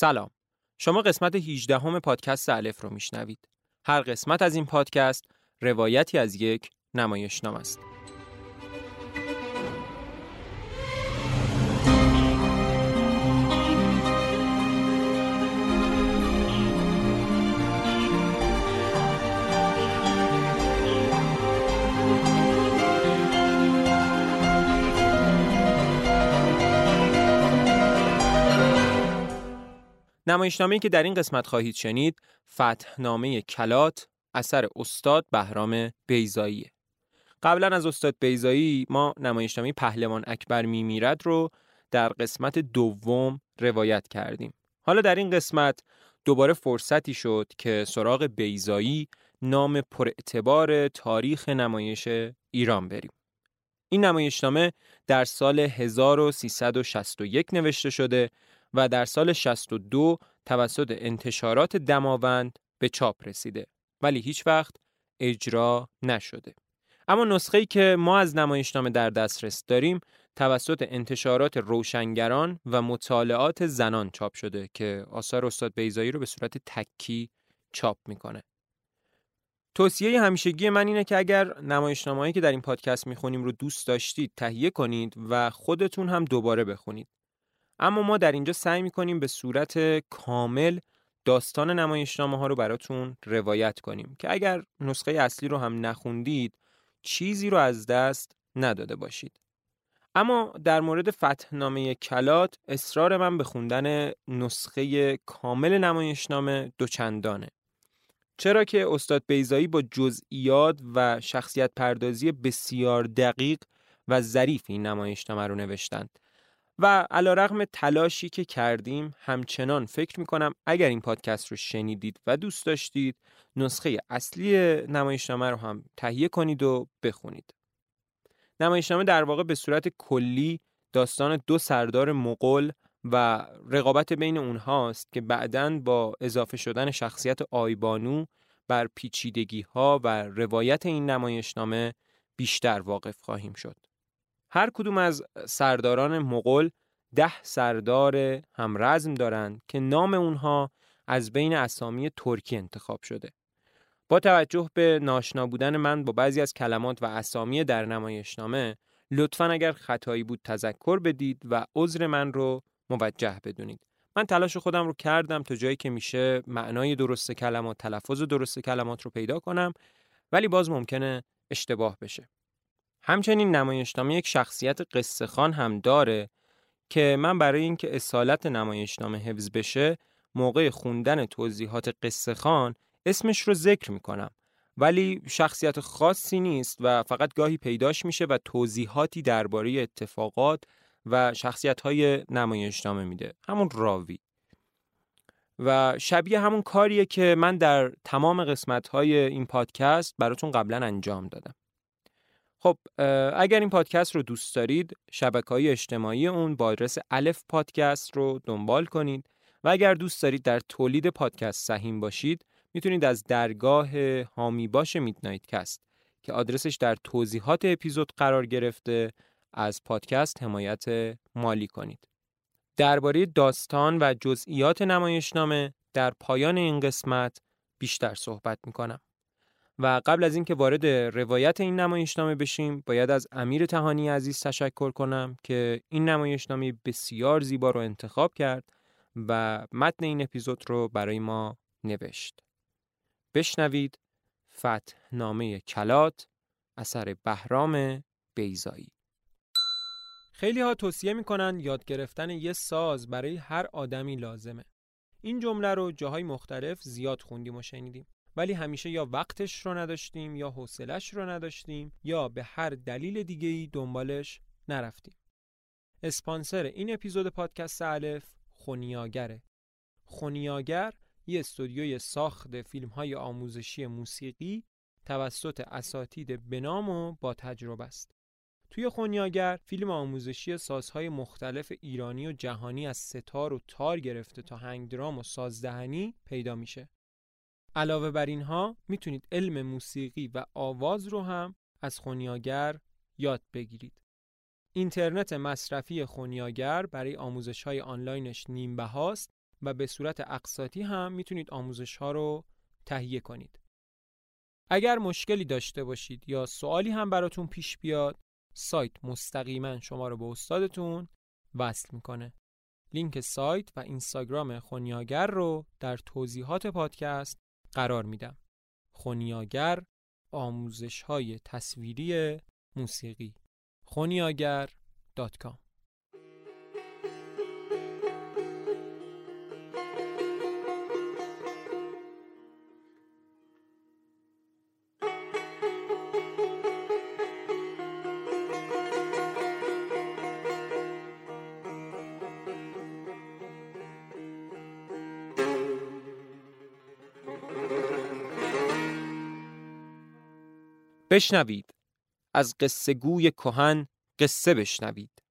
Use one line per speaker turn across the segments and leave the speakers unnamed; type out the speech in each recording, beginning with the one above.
سلام. شما قسمت 18 همه پادکست الف رو میشنوید. هر قسمت از این پادکست روایتی از یک نمایشنامه است. نمایشنامه‌ای که در این قسمت خواهید شنید فتحنامه کلات اثر استاد بهرام بیزایی قبلا از استاد بیزایی ما نمایشنامه پهلوان اکبر میمیرد رو در قسمت دوم روایت کردیم. حالا در این قسمت دوباره فرصتی شد که سراغ بیزایی نام پراعتبار تاریخ نمایش ایران بریم. این نمایشنامه در سال 1361 نوشته شده و در سال 62 توسط انتشارات دماوند به چاپ رسیده ولی هیچ وقت اجرا نشده. اما نسخه‌ای که ما از نمایشنامه در دسترس داریم توسط انتشارات روشنگران و مطالعات زنان چاپ شده که آثار استاد بیزایی رو به صورت تکی چاپ می‌کنه. توصیه همیشگی من اینه که اگر نمایشنامه‌ای که در این پادکست می‌خونیم رو دوست داشتید تهیه کنید و خودتون هم دوباره بخونید. اما ما در اینجا سعی می‌کنیم به صورت کامل داستان نمایشنامه ها رو براتون روایت کنیم که اگر نسخه اصلی رو هم نخوندید چیزی رو از دست نداده باشید. اما در مورد فتحنامه کلات اصرار من به خوندن نسخه کامل نمایشنامه دوچندانه. چرا که استاد بیزایی با جزئیات و شخصیت پردازی بسیار دقیق و ظریف این نمایشنامه رو نوشتند و علا رغم تلاشی که کردیم همچنان فکر می‌کنم اگر این پادکست رو شنیدید و دوست داشتید نسخه اصلی نمایشنامه رو هم تهیه کنید و بخونید. نمایشنامه در واقع به صورت کلی داستان دو سردار مغول و رقابت بین اونهاست که بعداً با اضافه شدن شخصیت آیبانو بر پیچیدگی ها و روایت این نمایشنامه بیشتر واقف خواهیم شد. هر کدوم از سرداران مغول ده سردار همرزم دارند که نام اونها از بین اسامی ترکی انتخاب شده. با توجه به ناشنا بودن من با بعضی از کلمات و اسامی در نمایشنامه لطفا اگر خطایی بود تذکر بدید و عذر من رو موجه بدونید. من تلاش خودم رو کردم تا جایی که میشه معنای درست کلمات، تلفظ درست کلمات رو پیدا کنم ولی باز ممکنه اشتباه بشه. همچنین نمایشنامه یک شخصیت قصه خان هم داره که من برای اینکه اصالت نمایشنامه حفظ بشه موقع خوندن توضیحات قصه خان اسمش رو ذکر می‌کنم. ولی شخصیت خاصی نیست و فقط گاهی پیداش میشه و توضیحاتی درباره اتفاقات و شخصیت های نمایشنامه میده. همون راوی. و شبیه همون کاریه که من در تمام قسمت های این پادکست براتون قبلا انجام دادم. خب اگر این پادکست رو دوست دارید شبکه های اجتماعی اون با آدرس الف پادکست رو دنبال کنید و اگر دوست دارید در تولید پادکست سهیم باشید می‌تونید از درگاه هامی باش میدنایت کست که آدرسش در توضیحات اپیزود قرار گرفته از پادکست حمایت مالی کنید. درباره داستان و جزئیات نمایشنامه در پایان این قسمت بیشتر صحبت می‌کنم. و قبل از اینکه وارد روایت این نمایشنامه بشیم باید از امیر تهانی عزیز تشکر کنم که این نمایشنامه بسیار زیبا رو انتخاب کرد و متن این اپیزود رو برای ما نوشت. بشنوید فتح نامه کلات اثر بهرام بیزایی خیلی ها توصیه می‌کنن یاد گرفتن یه ساز برای هر آدمی لازمه. این جمله رو جاهای مختلف زیاد خوندیم و شنیدیم. ولی همیشه یا وقتش رو نداشتیم یا حوصلش رو نداشتیم یا به هر دلیل دیگه ای دنبالش نرفتیم. اسپانسر این اپیزود پادکست الف خونیاگره. خونیاگر یه استودیوی ساخت فیلم های آموزشی موسیقی توسط اساتید بنام و با تجربه است. توی خونیاگر فیلم آموزشی سازهای مختلف ایرانی و جهانی از ستار و تار گرفته تا هنگ درام و سازدهنی پیدا میشه. علاوه بر اینها می‌تونید علم موسیقی و آواز رو هم از خونیاگر یاد بگیرید. اینترنت مصرفی خونیاگر برای آموزش های آنلاینش نیم هاست و به صورت اقساطی هم می‌تونید آموزش ها رو تهیه کنید. اگر مشکلی داشته باشید یا سوالی هم براتون پیش بیاد سایت مستقیما شما رو به استادتون وصل می‌کنه. لینک سایت و اینستاگرام خونیاگر رو در توضیحات پادکست قرار میدم. خونیاگر آموزش های تصویری موسیقی خونیاگر.com بشنوید. از قصه گوی کهن قصه بشنوید.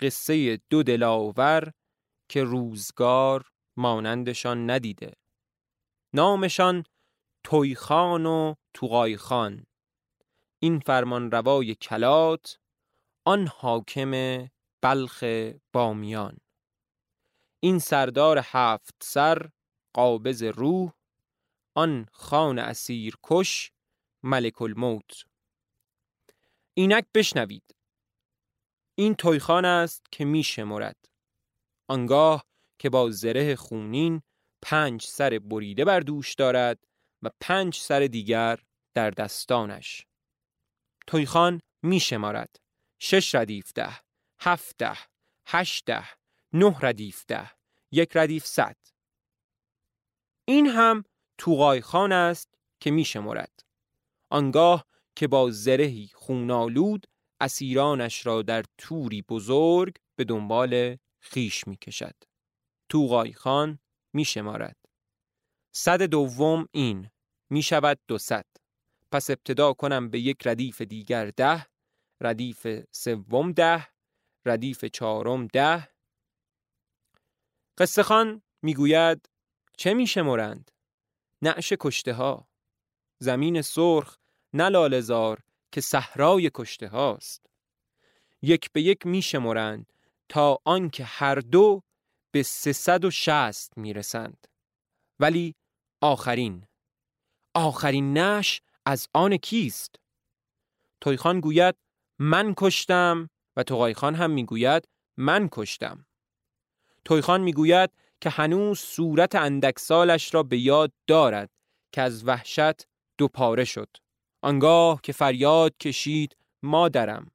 قصه دو دلاور که روزگار مانندشان ندیده. نامشان تویخان و توقایخان این فرمان روای کلات آن حاکم بلخ بامیان. این سردار هفت سر قابض روح آن خان اسیر کش ملک الموت. اینک بشنوید. این تویخان است که می شمرد. آنگاه که با زره خونین پنج سر بریده بر دوش دارد و پنج سر دیگر در دستانش. تویخان می شمارد. شش ردیف ده هفت ده هشت ده نه ردیف ده یک ردیف صد. این هم توغای خان است که می شمارد آنگاه که با زرهی خونالود اسیرانش را در توری بزرگ به دنبال خیش می کشد. توغای خان می شمارد. صد دوم این می شود دو صد. پس ابتدا کنم به یک ردیف دیگر ده، ردیف سوم ده، ردیف چهارم ده. قصه خان می گوید چه می شمارند؟ نعش کشته ها. زمین سرخ نه لالزار که صحرای کشته هاست. یک به یک می شمرند تا آنکه هر دو به سیصد و شست می رسند. ولی آخرین آخرین نش از آن کیست؟ تویخان گوید من کشتم و توقایخان هم می‌گوید من کشتم. تویخان می‌گوید که هنوز صورت اندکسالش را به یاد دارد که از وحشت دو پاره شد. آنگاه که فریاد کشید مادرم.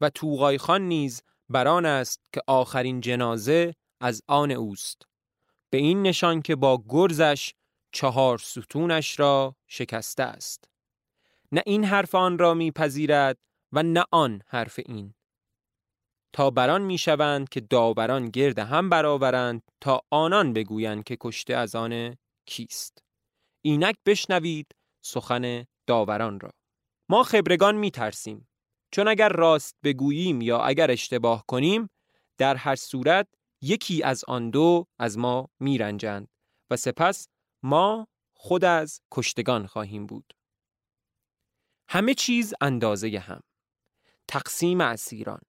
و توغای خان نیز بران است که آخرین جنازه از آن اوست. به این نشان که با گرزش چهار ستونش را شکسته است. نه این حرف آن را میپذیرد و نه آن حرف این. تا بران می‌شوند که داوران گرد هم برآورند تا آنان بگویند که کشته از آن کیست. اینک بشنوید سخن داوران را. ما خبرگان می ترسیم چون اگر راست بگوییم یا اگر اشتباه کنیم در هر صورت یکی از آن دو از ما می رنجند و سپس ما خود از کشتگان خواهیم بود. همه چیز اندازه هم. تقسیم اسیران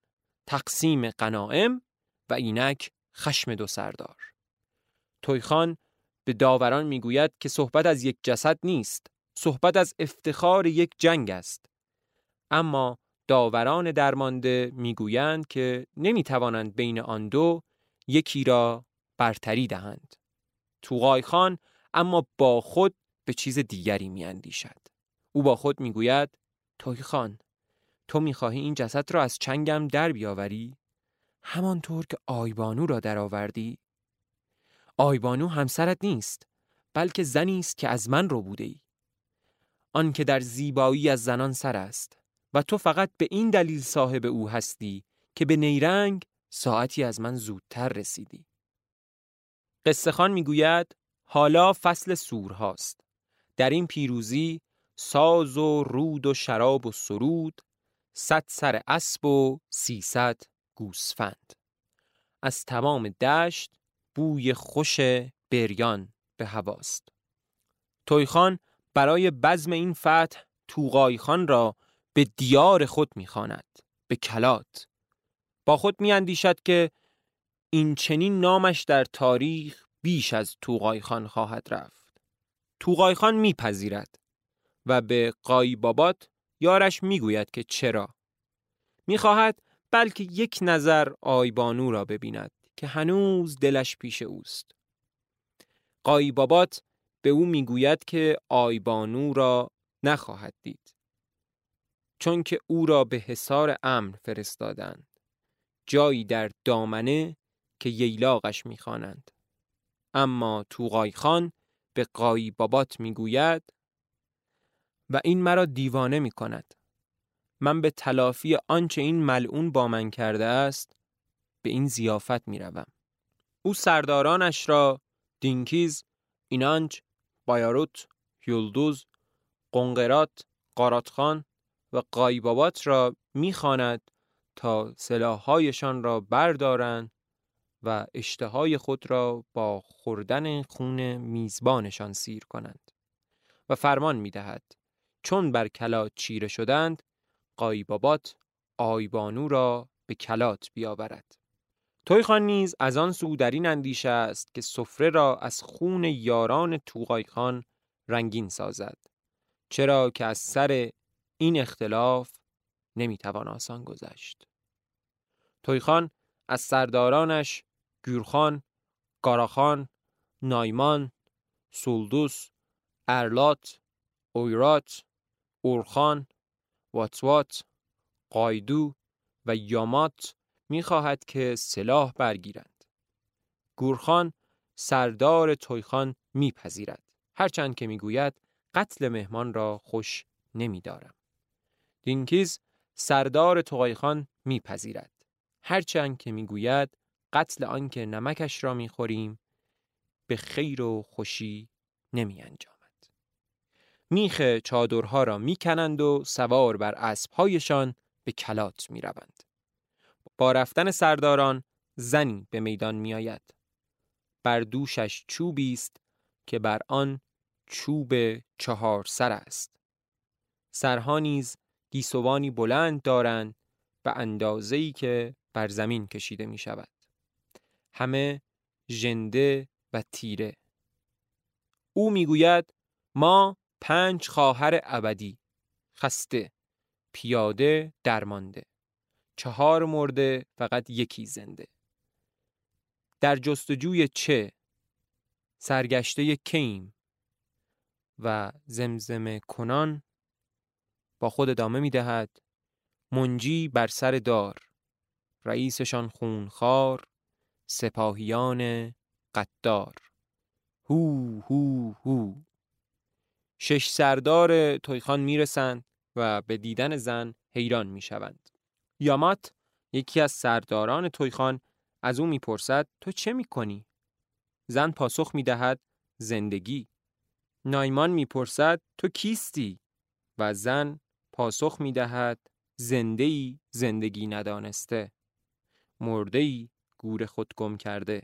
تقسیم قنائم و اینک خشم دو سردار. تویخان به داوران می‌گوید که صحبت از یک جسد نیست صحبت از افتخار یک جنگ است. اما داوران درمانده می‌گویند که نمی‌توانند بین آن دو یکی را برتری دهند. توغای خان اما با خود به چیز دیگری میاندیشد. او با خود می‌گوید توی خان تو می‌خواهی این جسد را از چنگم در بیاوری؟ همانطور که آیبانو را درآوردی آیبانو همسرت نیست بلکه زنی است که از من رو بوده ای آن که در زیبایی از زنان سر است و تو فقط به این دلیل صاحب او هستی که به نیرنگ ساعتی از من زودتر رسیدی. قصه خان می‌گوید حالا فصل سور هاست. در این پیروزی ساز و رود و شراب و سرود صد سر اسب و سیصد گوسفند از تمام دشت بوی خوش بریان به هواست. تویخان برای بزم این فتح توغای خان را به دیار خود می‌خواند به کلات. با خود میاندیشد که این چنین نامش در تاریخ بیش از توغای خان خواهد رفت. توغای خان میپذیرد و به قایی بابات یارش می‌گوید که چرا. می‌خواهد بلکه یک نظر آیبانو را ببیند. که هنوز دلش پیش اوست. قایی بابات به او می‌گوید که آیبانو را نخواهد دید. چون که او را به حصار امن فرستادند. جایی در دامنه که ییلاقش می‌خوانند. اما توغای خان به قایی بابات می‌گوید و این مرا دیوانه می کند. من به تلافی آنچه این ملعون با من کرده است به این زیافت می روم. او سردارانش را دینکیز، اینانج، بایاروت، یولدوز، قنقرات، قاراتخان و قایبابات را می‌خواند تا سلاحهایشان را بردارند و اشتهای خود را با خوردن خون میزبانشان سیر کنند و فرمان می دهد چون بر کلات چیره شدند قایبابات آیبانو را به کلات بیاورد تویخان نیز از آن سو در این اندیشه است که سفره را از خون یاران توغایخان رنگین سازد چرا که از سر این اختلاف نمی‌توان آسان گذشت. تویخان از سردارانش گورخان، گاراخان، نایمان، سولدوس، ارلات، اویرات، اورخان، واتوات، قایدو و یامات می‌خواهد که سلاح برگیرند. گورخان سردار تویخان میپذیرد هرچند که می‌گوید قتل مهمان را خوش نمیدارم. دینکیز سردار تویخان میپذیرد هرچند که می‌گوید قتل آنکه نمکش را می‌خوریم به خیر و خوشی نمی انجامد. میخ چادرها را می‌کنند و سوار بر اسبهایشان به کلات می‌روند. با رفتن سرداران زنی به میدان میآید. بر دوشش چوبی است که بر آن چوب چهار سر است. سرها نیز گیسوانی بلند دارند و اندازه‌ای که بر زمین کشیده می شود. همه ژنده و تیره او می‌گوید ما پنج خواهر ابدی خسته پیاده درمانده چهار مرده فقط یکی زنده. در جستجوی چه؟ سرگشته کیم و زمزمه کنان با خود ادامه می دهد منجی بر سر دار. رئیسشان خونخوار سپاهیان قدار هو هو هو. شش سردار تویخان می‌رسند و به دیدن زن حیران می‌شوند. یامات یکی از سرداران تویخان از او می‌پرسد تو چه می‌کنی؟ زن پاسخ می‌دهد زندگی. نایمان می‌پرسد تو کیستی؟ و زن پاسخ می‌دهد زنده ای زندگی ندانسته. مرده ای گور خود گم کرده.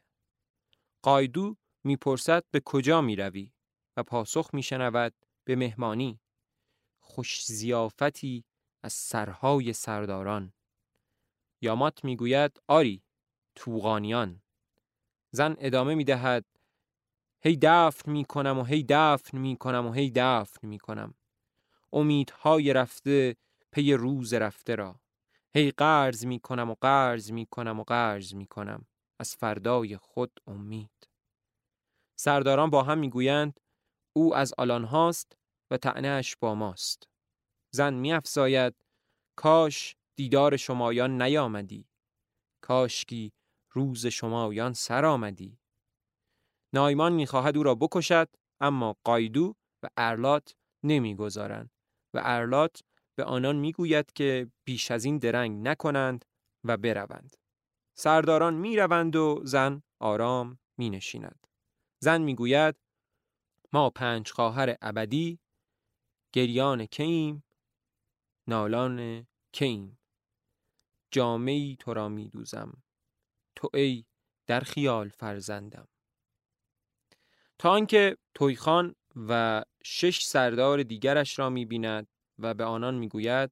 قایدو می‌پرسد به کجا می‌روی؟ و پاسخ میشنود به مهمانی. خوش زیافتی از سرهای سرداران. یامات می‌گوید آری توغانیان. زن ادامه می‌دهد هی دفن می‌کنم و هی دفن می‌کنم و هی دفن می‌کنم. امیدهای رفته پی روز رفته را. هی قرض می‌کنم و قرض می‌کنم و قرض می‌کنم. از فردای خود امید. سرداران با هم می‌گویند او از آلان هاست و تعنهش با ماست. زن میافزاید کاش دیدار شمایان نیامدی. کاشکی روز شمایان سر آمدی. نایمان می‌خواهد او را بکشد اما قایدو و ارلات نمی‌گذارند و ارلات به آنان می‌گوید که بیش از این درنگ نکنند و بروند. سرداران می‌روند و زن آرام مینشیند. زن می‌گوید ما پنج خواهر ابدی گریان کیم نالان کیم. جامعی تو را می دوزم تو ای در خیال فرزندم تا آنکه تویخان و شش سردار دیگرش را می بیند و به آنان می گوید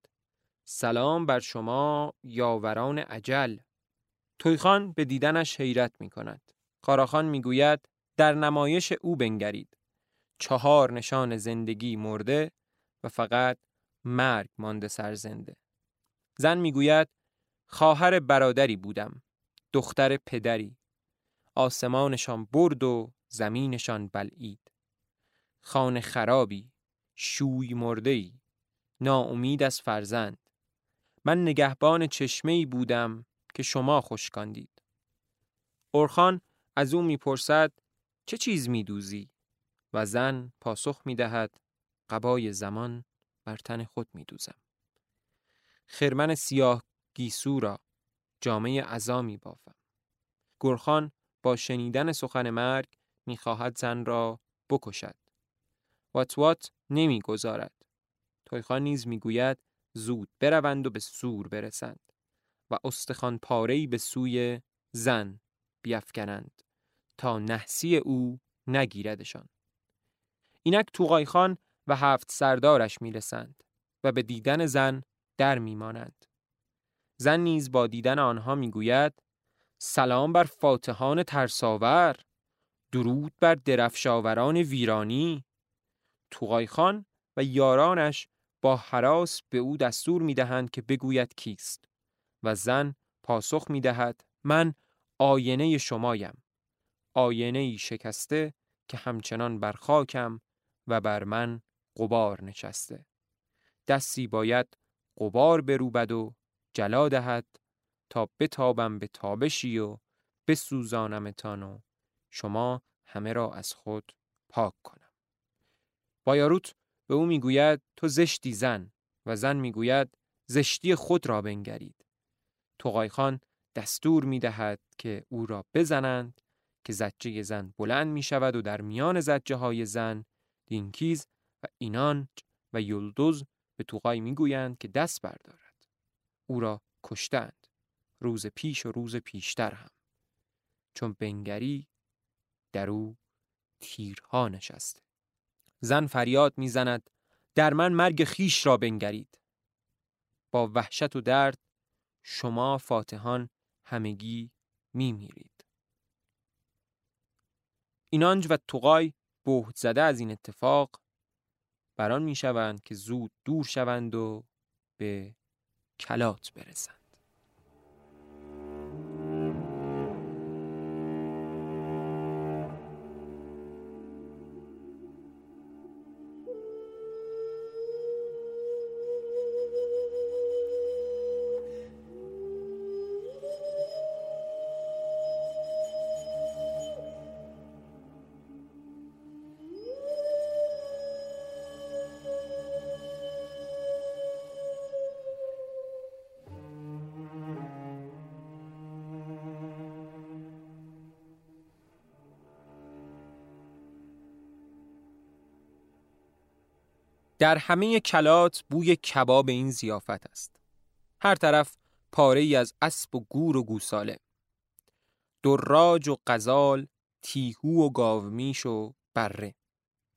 سلام بر شما یاوران عجل تویخان به دیدنش حیرت می کند. خاراخان می گوید در نمایش او بنگرید. چهار نشان زندگی مرده و فقط مرگ مانده سرزنده. زن می‌گوید خواهر برادری بودم دختر پدری. آسمانشان برد و زمینشان بلعید. خانه خرابی شوی مردهی ناامید از فرزند. من نگهبان چشمه بودم که شما خشکاندید. اورخان از او می‌پرسد چه چیز میدوزی؟ و زن پاسخ می‌دهد قبای زمان بر تن خود میدوزم. خرمن سیاه گیسو را جامعه عزا می بافم. گرخان با شنیدن سخن مرگ می‌خواهد زن را بکشد. واتوات نمی‌گذارد. تویخان نیز می‌گوید زود بروند و به سور برسند و استخوان پارهی به سوی زن بیافکنند تا نحسی او نگیردشان. اینک توقای خان و هفت سردارش می‌رسند و به دیدن زن در میمانند. زن نیز با دیدن آنها می‌گوید سلام بر فاتحان ترساور درود بر درفشاوران ویرانی توقای خان و یارانش با حراس به او دستور می‌دهند که بگوید کیست و زن پاسخ می‌دهد من آینه شمایم آینه ای شکسته که همچنان بر خاکم و بر من قبار نشسته دستی باید قبار بروبد و جلا دهد تا بتابم به تابشی و بسوزانمتان و شما همه را از خود پاک کنم. بایاروت به او می‌گوید تو زشتی زن و زن می‌گوید زشتی خود را بنگرید. توقای خان دستور می‌دهد که او را بزنند که زجه زن بلند می شود و در میان زجه های زن دینکیز و اینان و یلدوز به توقای می‌گویند که دست بردارد. او را کشتند. روز پیش و روز پیشتر هم. چون بنگری در او تیرها نشسته. زن فریاد می‌زند در من مرگ خیش را بنگرید. با وحشت و درد شما فاتحان همگی میمیرید. اینانج و توقای بهت زده از این اتفاق بران می‌شوند که زود دور شوند و به کلات برسند در همه کلات بوی کباب این زیافت است. هر طرف پاره ای از اسب و گور و گوساله. دراج و قزال، تیهو و گاومیش و بره.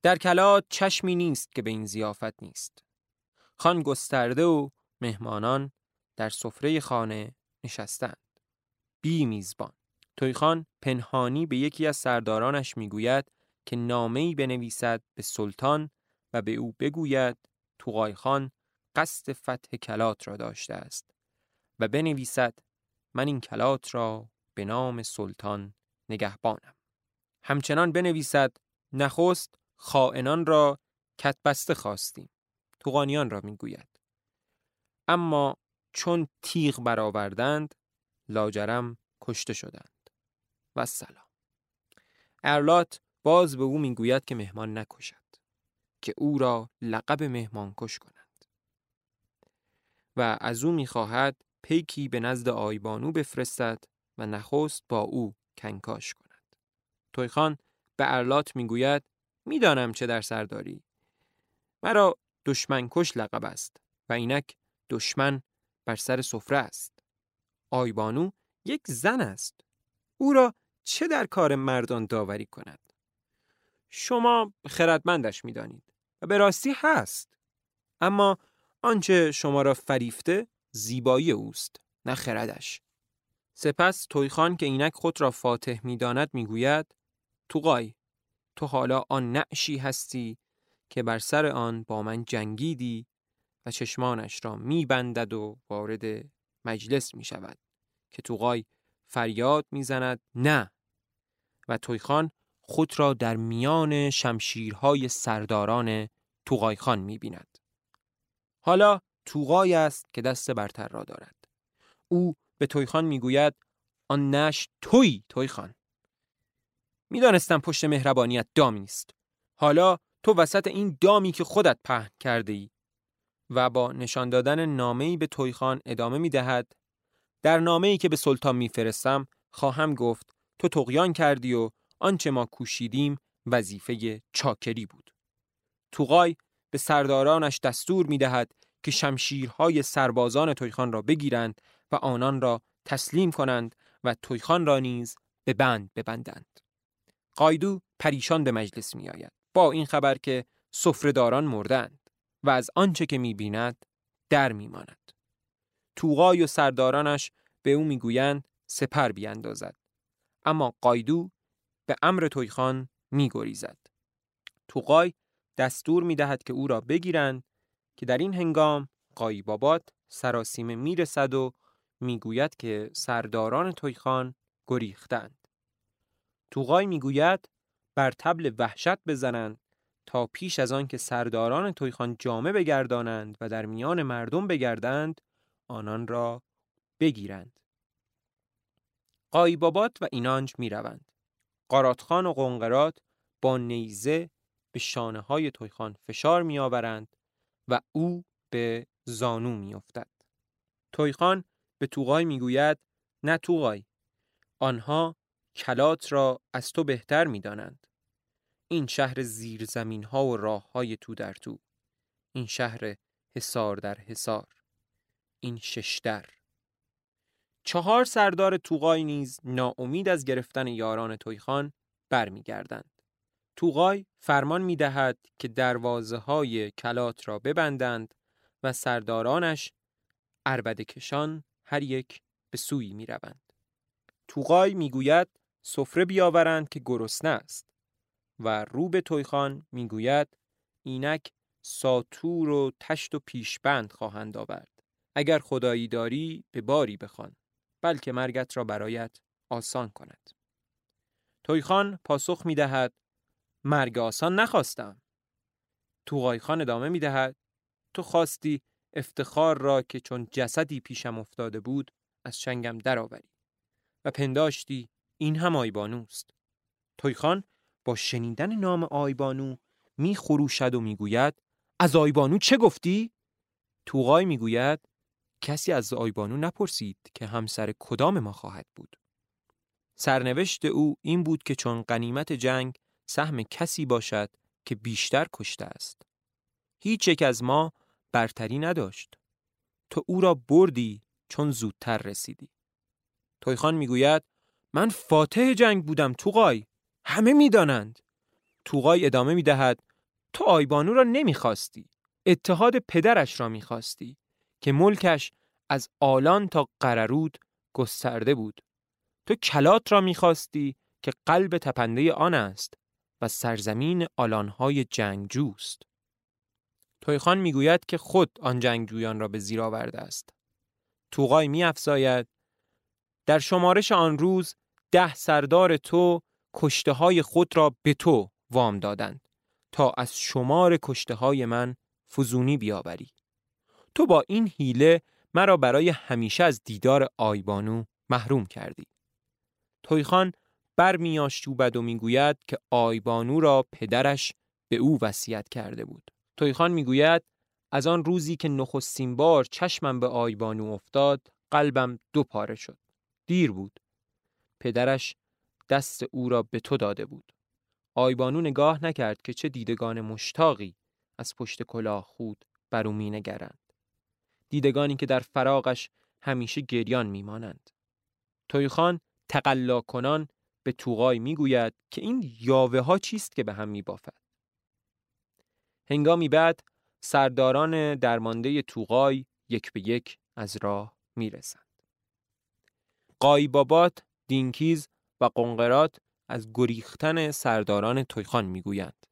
در کلات چشمی نیست که به این زیافت نیست. خان گسترده و مهمانان در سفره خانه نشستند. بی میزبان. تویخان پنهانی به یکی از سردارانش می‌گوید که نامه‌ای بنویسد به سلطان و به او بگوید توقای خان قصد فتح کلات را داشته است و بنویسد من این کلات را به نام سلطان نگهبانم. همچنان بنویسد نخست خائنان را کتبسته خواستیم. توقانیان را می‌گوید. اما چون تیغ برآوردند لاجرم کشته شدند. و سلام ارلات باز به او می‌گوید که مهمان نکشد. که او را لقب مهمانکش کنند و از او می‌خواهد پیکی به نزد آیبانو بفرستد و نخست با او کنکاش کند. تویخان به ارلات می‌گوید می‌دانم چه در سر داری. مرا دشمنکش لقب است و اینک دشمن بر سر سفره است. آیبانو یک زن است. او را چه در کار مردان داوری کند؟ شما خردمندش می‌دانید و به راستی هست. اما آنچه شما را فریفته زیبایی اوست نه خردش. سپس تویخان که اینک خود را فاتح می‌داند می‌گوید توقای تو حالا آن نعشی هستی که بر سر آن با من جنگیدی و چشمانش را میبندد و وارد مجلس می شود که توقای فریاد می‌زند نه. و تویخان خود را در میان شمشیرهای سرداران توقای خان می بیند. حالا توقای است که دست برتر را دارد. او به تویخان می‌گوید آن نش توی تویخان. می‌دانستم پشت مهربانیت دامی است. حالا تو وسط این دامی که خودت پهن کرده ای و با نشان دادن نامه‌ای به تویخان ادامه می دهد در نامه‌ای که به سلطان میفرستم خواهم گفت تو تقیان کردی و آنچه ما کوشیدیم وظیفه چاکری بود. توقای به سردارانش دستور می دهد که شمشیرهای سربازان تویخان را بگیرند و آنان را تسلیم کنند و تویخان را نیز به بند ببندند. قایدو پریشان به مجلس می آید با این خبر که سفرهداران مردند و از آنچه که می بیند در می ماند. توغای و سردارانش به او می‌گویند سپر بیاندازد اما قایدو به امر تویخان میگریزد. توقای دستور می‌دهد که او را بگیرند که در این هنگام قایبابات سراسیمه می‌رسد و می‌گوید که سرداران تویخان گریختند. توقای می‌گوید بر تبل وحشت بزنند تا پیش از آن که سرداران تویخان جامه بگردانند و در میان مردم بگردند آنان را بگیرند. قایبابات و اینانج می روند. قاراتخان و قنقرات با نیزه به شانه های تویخان فشار می آورند و او به زانو می افتد. تویخان به توغای می گوید نه توغای آنها کلات را از تو بهتر می دانند. این شهر زیرزمین ها و راه های تو در تو این شهر حسار در حسار این ششتر چهار سردار توغای نیز ناامید از گرفتن یاران تویخان برمیگردند. توغای فرمان می دهد که دروازه های کلات را ببندند و سردارانش عربد کشان هر یک به سوی می روند. توغای می گوید سفره بیاورند که گرسنه است و رو به تویخان می گوید اینک ساتور و تشت و پیشبند خواهند آورد. اگر خدایی داری به باری بخوان بلکه مرگت را برایت آسان کند. تویخان پاسخ می دهد مرگ آسان نخواستم. توغای خان ادامه می دهد تو خواستی افتخار را که چون جسدی پیشم افتاده بود از چنگم درآوری. و پنداشتی این هم آیبانوست. تویخان با شنیدن نام آیبانو می خروشد و می‌گوید از آیبانو چه گفتی؟ توغای می‌گوید کسی از آیبانو نپرسید که همسر کدام ما خواهد بود. سرنوشت او این بود که چون قنیمت جنگ سهم کسی باشد که بیشتر کشته است. هیچ یک از ما برتری نداشت. تو او را بردی چون زودتر رسیدی. تویخان می‌گوید من فاتح جنگ بودم توقای. همه می‌دانند. توقای ادامه می‌دهد تو آیبانو را نمی‌خواستی. اتحاد پدرش را می‌خواستی. که ملکش از آلان تا قررود گسترده بود. تو کلات را می‌خواستی که قلب تپنده آن است و سرزمین آلانهای جنگجوست. تویخان می‌گوید که خود آن جنگجویان را به زیر آورده است. توقای میافزاید در شمارش آن روز ده سردار تو کشته های خود را به تو وام دادند تا از شمار کشته های من فزونی بیاوری. تو با این حیله مرا برای همیشه از دیدار آیبانو محروم کردی. تویخان برمیاشوبد و می‌گوید که آیبانو را پدرش به او وصیت کرده بود. تویخان می‌گوید از آن روزی که نخستین بار چشمم به آیبانو افتاد قلبم دو پاره شد. دیر بود. پدرش دست او را به تو داده بود. آیبانو نگاه نکرد که چه دیدگان مشتاقی از پشت کلاه خود بر او مینگرند. دیدگانی که در فراغش همیشه گریان میمانند. تویخان تقلا کنان به توغای می‌گوید که این یاوه ها چیست که به هم میبافد. هنگامی بعد سرداران درمانده توغای یک به یک از راه می‌رسند. قایبابات، دینکیز و قنقرات از گریختن سرداران تویخان می‌گویند.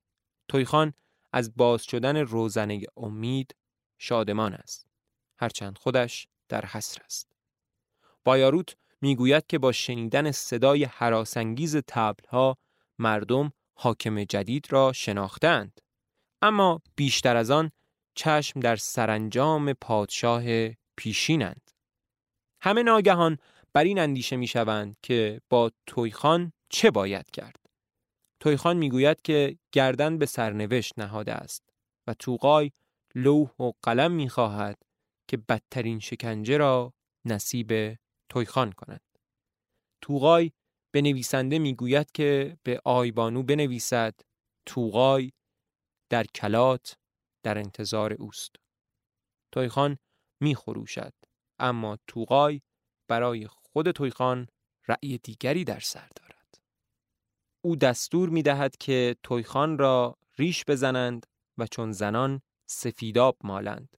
تویخان از باز شدن روزنه امید شادمان است. هرچند خودش در حسر است. بایاروت می‌گوید که با شنیدن صدای حراسنگیز تبلها مردم حاکم جدید را شناختند. اما بیشتر از آن چشم در سرانجام پادشاه پیشینند. همه ناگهان بر این اندیشه می شوند که با تویخان چه باید کرد. تویخان می‌گوید که گردن به سرنوشت نهاده است و توقای لوح و قلم می‌خواهد که بدترین شکنجه را نصیب تویخان کند. توقای به نویسنده می‌گوید که به آیبانو بنویسد توقای در کلات در انتظار اوست. تویخان میخروشد اما توقای برای خود تویخان رأی دیگری در سر دارد. او دستور می دهد که تویخان را ریش بزنند و چون زنان سفیداب مالند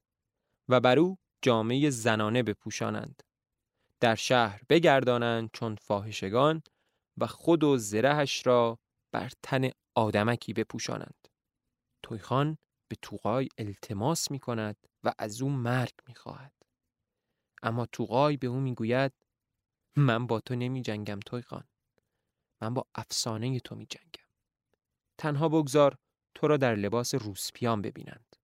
و بر او جامعه زنانه بپوشانند. در شهر بگردانند چون فاحشگان و خود و زرهش را بر تن آدمکی بپوشانند. تویخان به توقای التماس می کند و از او مرگ می خواهد. اما توقای به او می گوید من با تو نمی جنگم تویخان. من با افسانه تو می جنگم. تنها بگذار تو را در لباس روسپیان ببینند.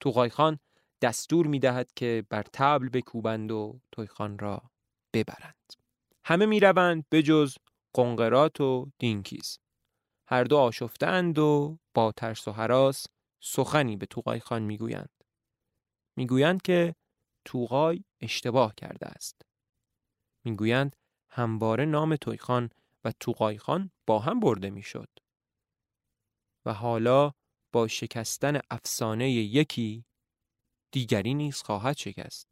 توقای خان دستور می دهد که بر تبل بکوبند و تویخان را ببرند. همه می روند به جز قنقرات و دینکیز. هر دو آشفتند و با ترس و حراس سخنی به توقای خان می‌گویند. می‌گویند که توقای اشتباه کرده است. می‌گویند همواره نام تویخان و توقای خان با هم برده می‌شد. و حالا با شکستن افسانه یکی دیگری نیز خواهد شکست.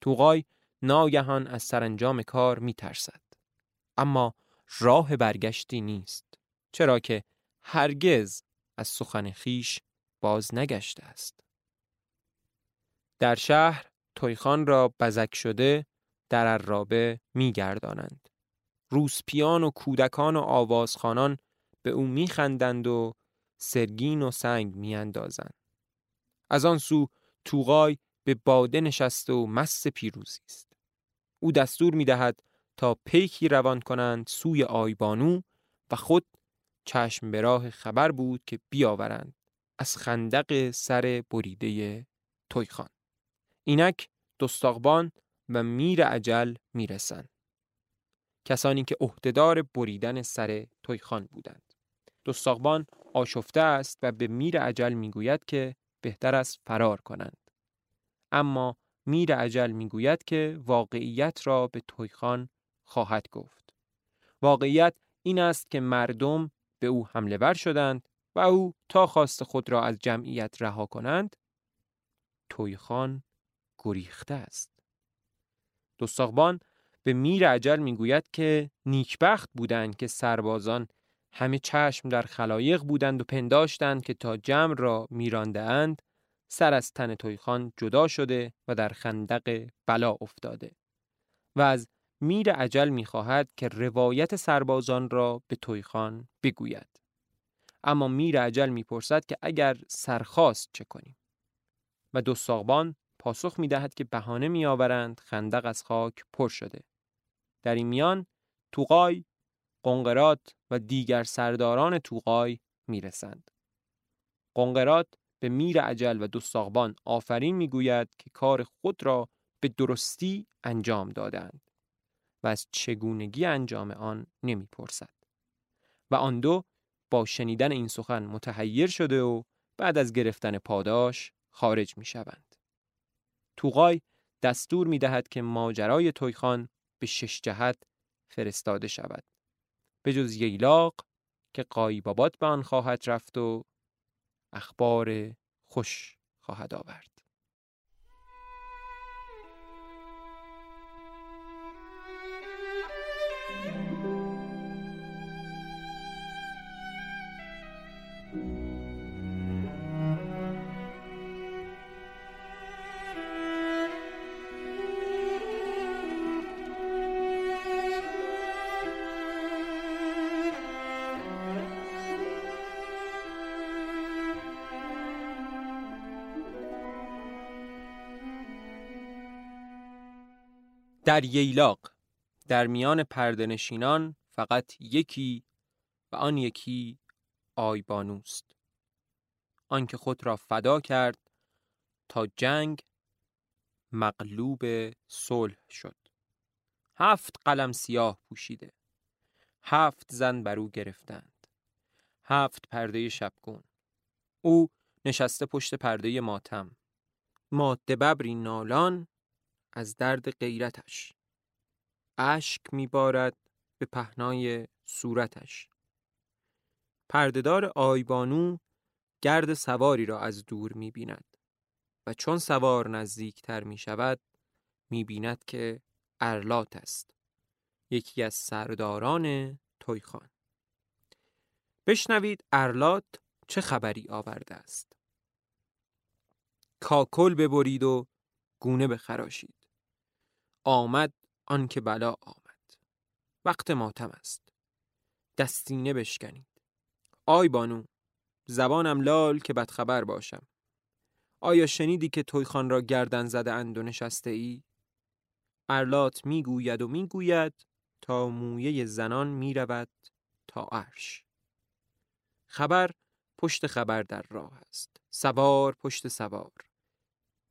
توقای ناگهان از سرانجام کار میترسد. اما راه برگشتی نیست. چرا که هرگز از سخن خیش باز نگشته است. در شهر تویخان را بزک شده در عرابه میگردانند. روسپیان و کودکان و آوازخانان به او میخندند و سرگین و سنگ میاندازند. از آن سو توغای به باده نشسته و مست پیروزی است. او دستور می‌دهد تا پیکی روان کنند سوی آیبانو و خود چشم به راه خبر بود که بیاورند از خندق سر بریده تویخان. اینک دستاقبان و میر عجل می‌رسند. کسانی که عهدهدار بریدن سر تویخان بودند. دستاقبان آشفته است و به میر عجل می‌گوید که بهتر است فرار کنند. اما میر عجل می‌گوید که واقعیت را به تویخان خواهد گفت. واقعیت این است که مردم به او حمله ور شدند و او تا خواست خود را از جمعیت رها کنند تویخان گریخته است. دوستاقبان به میر عجل می‌گوید که نیکبخت بودند که سربازان همه چشم در خلایق بودند و پنداشتند که تا جمع را میرانده اند سر از تن تویخان جدا شده و در خندق بلا افتاده و از میر عجل می‌خواهد که روایت سربازان را به تویخان بگوید. اما میر عجل می‌پرسد که اگر سرخواست چه کنیم؟ و دو ساقبان پاسخ می‌دهد که بهانه میآورند خندق از خاک پر شده. در این میان توقای قنقرات و دیگر سرداران توقای می‌رسند قنقرات به میر عجل و دو ساقبان آفرین می‌گوید که کار خود را به درستی انجام دادند و از چگونگی انجام آن نمی‌پرسد و آن دو با شنیدن این سخن متحیر شده و بعد از گرفتن پاداش خارج می شوند. توقای دستور می دهد که ماجرای تویخان به شش جهت فرستاده شود. به جز ییلاق که قایبابات به آن خواهد رفت و اخبار خوش خواهد آورد. در ییلاق در میان پردنشینان فقط یکی و آن یکی آیبانوست. آنکه خود را فدا کرد تا جنگ مغلوب صلح شد. هفت قلم سیاه پوشیده. هفت زن بر او گرفتند. هفت پرده شبگون. او نشسته پشت پرده ماتم. ماده ببری نالان از درد غیرتش. اشک میبارد به پهنای صورتش. پردهدار آیبانو گرد سواری را از دور می‌بیند و چون سوار نزدیکتر می شود می بیند که ارلات است. یکی از سرداران تویخان. بشنوید ارلات چه خبری آورده است. کاکل ببرید و گونه بخراشید. آمد آنکه بلا آمد. وقت ماتم است. دستینه بشکنید. آی بانو زبانم لال که بدخبر باشم. آیا شنیدی که تویخان را گردن زده اند و نشسته ای؟ ارلات می‌گوید و می‌گوید تا مویه زنان می‌رود تا عرش. خبر پشت خبر در راه است. سوار پشت سوار.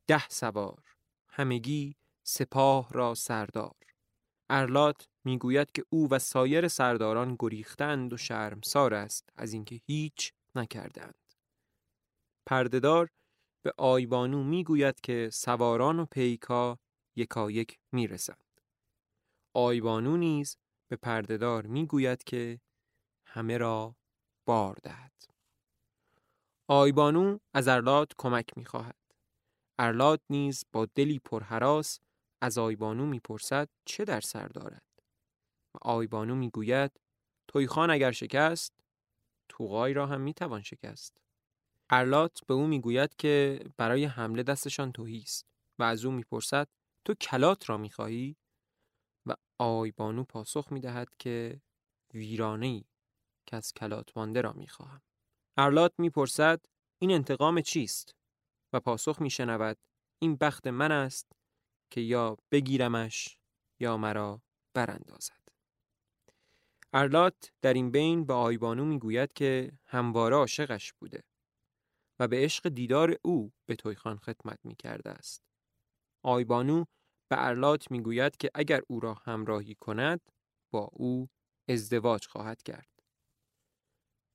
ده سوار. همگی سپاه را سردار. ارلات می‌گوید که او و سایر سرداران گریختند و شرمسار است از اینکه هیچ نکردند. پردهدار به آیبانو می‌گوید که سواران و پیکا یکایک می‌رسند. آیبانو نیز به پردهدار می‌گوید که همه را بار دهد. آیبانو از ارلات کمک می‌خواهد. ارلات نیز با دلی پرهراس از آیبانو می‌پرسد چه در سر دارد؟ و آیبانو می‌گوید تویخان اگر شکست توغای را هم می‌توان شکست. ارلات به او می‌گوید که برای حمله دستشان توهی است و از او می‌پرسد تو کلات را می‌خواهی؟ و آیبانو پاسخ می‌دهد که ویرانه ای که از کلات مانده را می‌خواهم. ارلات می‌پرسد این انتقام چیست؟ و پاسخ میشنود این بخت من است که یا بگیرمش یا مرا براندازد ارلات در این بین به آیبانو می‌گوید که همواره عاشقش بوده و به عشق دیدار او به تویخان خدمت می کرده است. آیبانو به ارلات می گوید که اگر او را همراهی کند با او ازدواج خواهد کرد.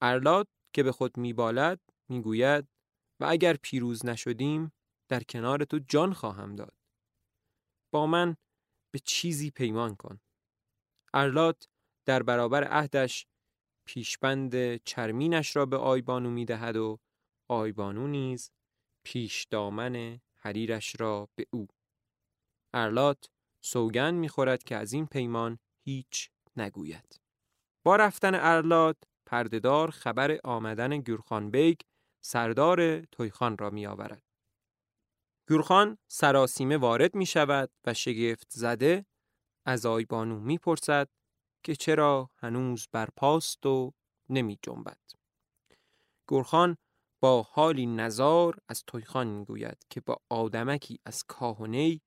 ارلات که به خود می بالد می گوید و اگر پیروز نشدیم در کنار تو جان خواهم داد. با من به چیزی پیمان کن. ارلات در برابر عهدش پیشبند چرمینش را به آیبانو می دهد و آیبانو نیز پیش دامن حریرش را به او ارلات سوگن می‌خورد که از این پیمان هیچ نگوید با رفتن ارلات پرده‌دار خبر آمدن گورخان بیگ سردار تویخان را می آورد. گورخان سراسیمه وارد می شود و شگفت زده از آیبانو می پرسد که چرا هنوز برپاست و نمی جنبد. گورخان با حالی نزار از تویخان می‌گوید که با آدمکی از کاهنی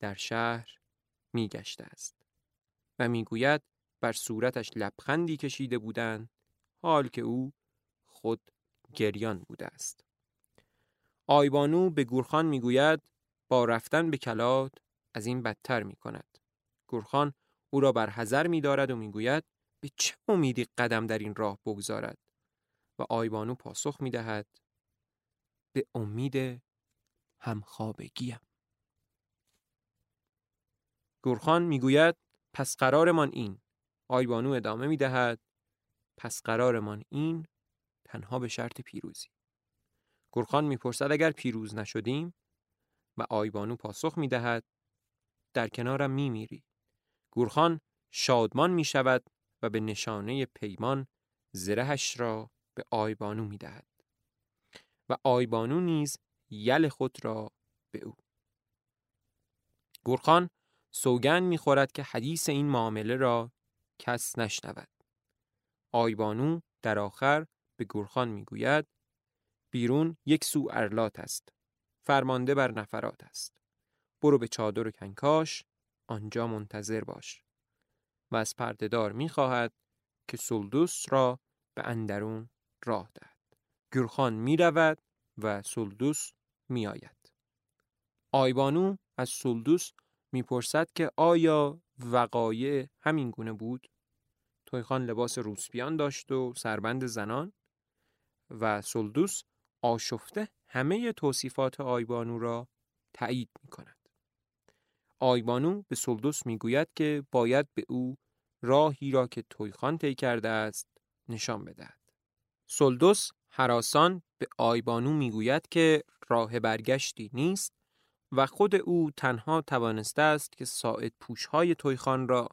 در شهر میگشته است و می‌گوید بر صورتش لبخندی کشیده بودند حال که او خود گریان بوده است آیبانو به گورخان می‌گوید با رفتن به کلات از این بدتر می کند. گورخان او را بر حذر می دارد و می‌گوید به چه امیدی قدم در این راه بگذارد؟ و آیبانو پاسخ می دهد به امید همخوابگیم. گورخان می‌گوید پس قرارمان این. آیبانو ادامه می دهد پس قرارمان این تنها به شرط پیروزی. گورخان می‌پرسد اگر پیروز نشدیم و آیبانو پاسخ می دهد در کنارم می میری. گورخان شادمان می شود و به نشانه پیمان زرهش را به آیبانو می دهد. و آیبانو نیز یل خود را به او گورخان سوگن می‌خورد که حدیث این معامله را کس نشنود آیبانو در آخر به گورخان می‌گوید بیرون یک سو ارلات است فرمانده بر نفرات است برو به چادر و کنکاش آنجا منتظر باش و از پردهدار می‌خواهد که سلدوس را به اندرون راه دهد گورخان می رود و سلدوس می آید. آیبانو از سلدوس می‌پرسد که آیا وقایع همین گونه بود؟ تویخان لباس روسپیان داشت و سربند زنان و سلدوس آشفته همه توصیفات آیبانو را تایید می کند. آیبانو به سلدوس می‌گوید که باید به او راهی را که تویخان طی کرده است نشان بدهد. سلدوس حراسان به آیبانو می‌گوید که راه برگشتی نیست و خود او تنها توانسته است که ساعد پوشهای تویخان را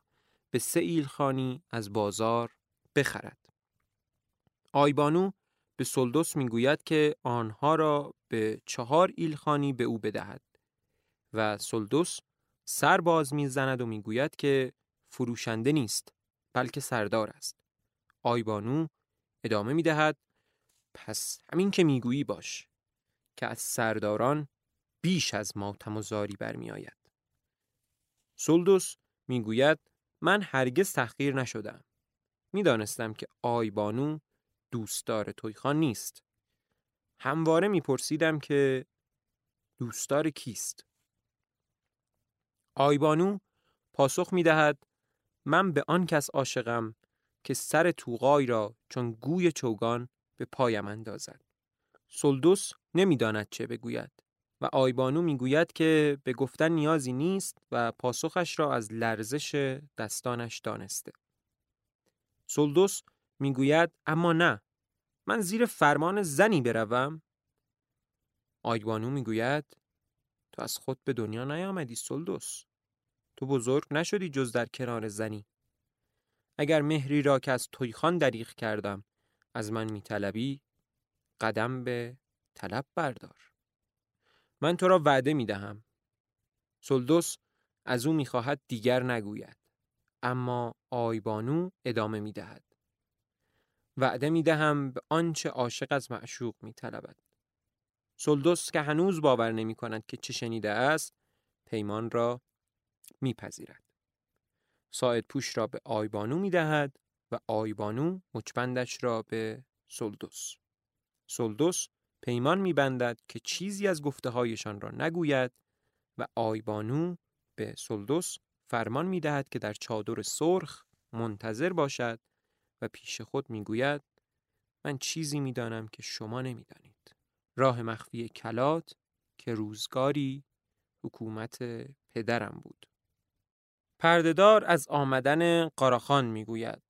به سه ایلخانی از بازار بخرد. آیبانو به سلدوس می‌گوید که آنها را به چهار ایلخانی به او بدهد و سلدوس سر باز می‌زند و می‌گوید که فروشنده نیست بلکه سردار است. آیبانو ادامه می‌دهد پس همین که می‌گویی باش که از سرداران بیش از ماتم و زاری برمی آید. سلدوس می‌گوید من هرگز تحقیر نشدم. می‌دانستم که آیبانو دوستدار تویخان نیست. همواره میپرسیدم که دوستدار کیست؟ آیبانو پاسخ می‌دهد من به آن کس عاشقم که سر توغای را چون گوی چوگان به پایم اندازد. سلدوس نمی‌داند چه بگوید و آیبانو می‌گوید که به گفتن نیازی نیست و پاسخش را از لرزش دستانش دانسته. سلدوس می‌گوید اما نه من زیر فرمان زنی بروم؟ آیبانو می‌گوید تو از خود به دنیا نیامدی سلدوس. تو بزرگ نشدی جز در کنار زنی. اگر مهری را که از تویخان دریغ کردم از من میطلبی قدم به طلب بردار. من تو را وعده می دهم سلدوس از او می‌خواهد دیگر نگوید اما آیبانو ادامه می دهد وعده می دهم به آنچه عاشق از معشوق می طلبد. سلدوس که هنوز باور نمی کند که چه شنیده است پیمان را میپذیرد. ساعد پوش را به آیبانو می دهد و آیبانو مچبندش را به سلدوس. سلدوس پیمان میبندد که چیزی از گفته هایشان را نگوید و آیبانو به سلدوس فرمان می‌دهد که در چادر سرخ منتظر باشد و پیش خود می‌گوید من چیزی می‌دانم که شما نمی‌دانید راه مخفی کلات که روزگاری حکومت پدرم بود پردهدار از آمدن قاراخان می‌گوید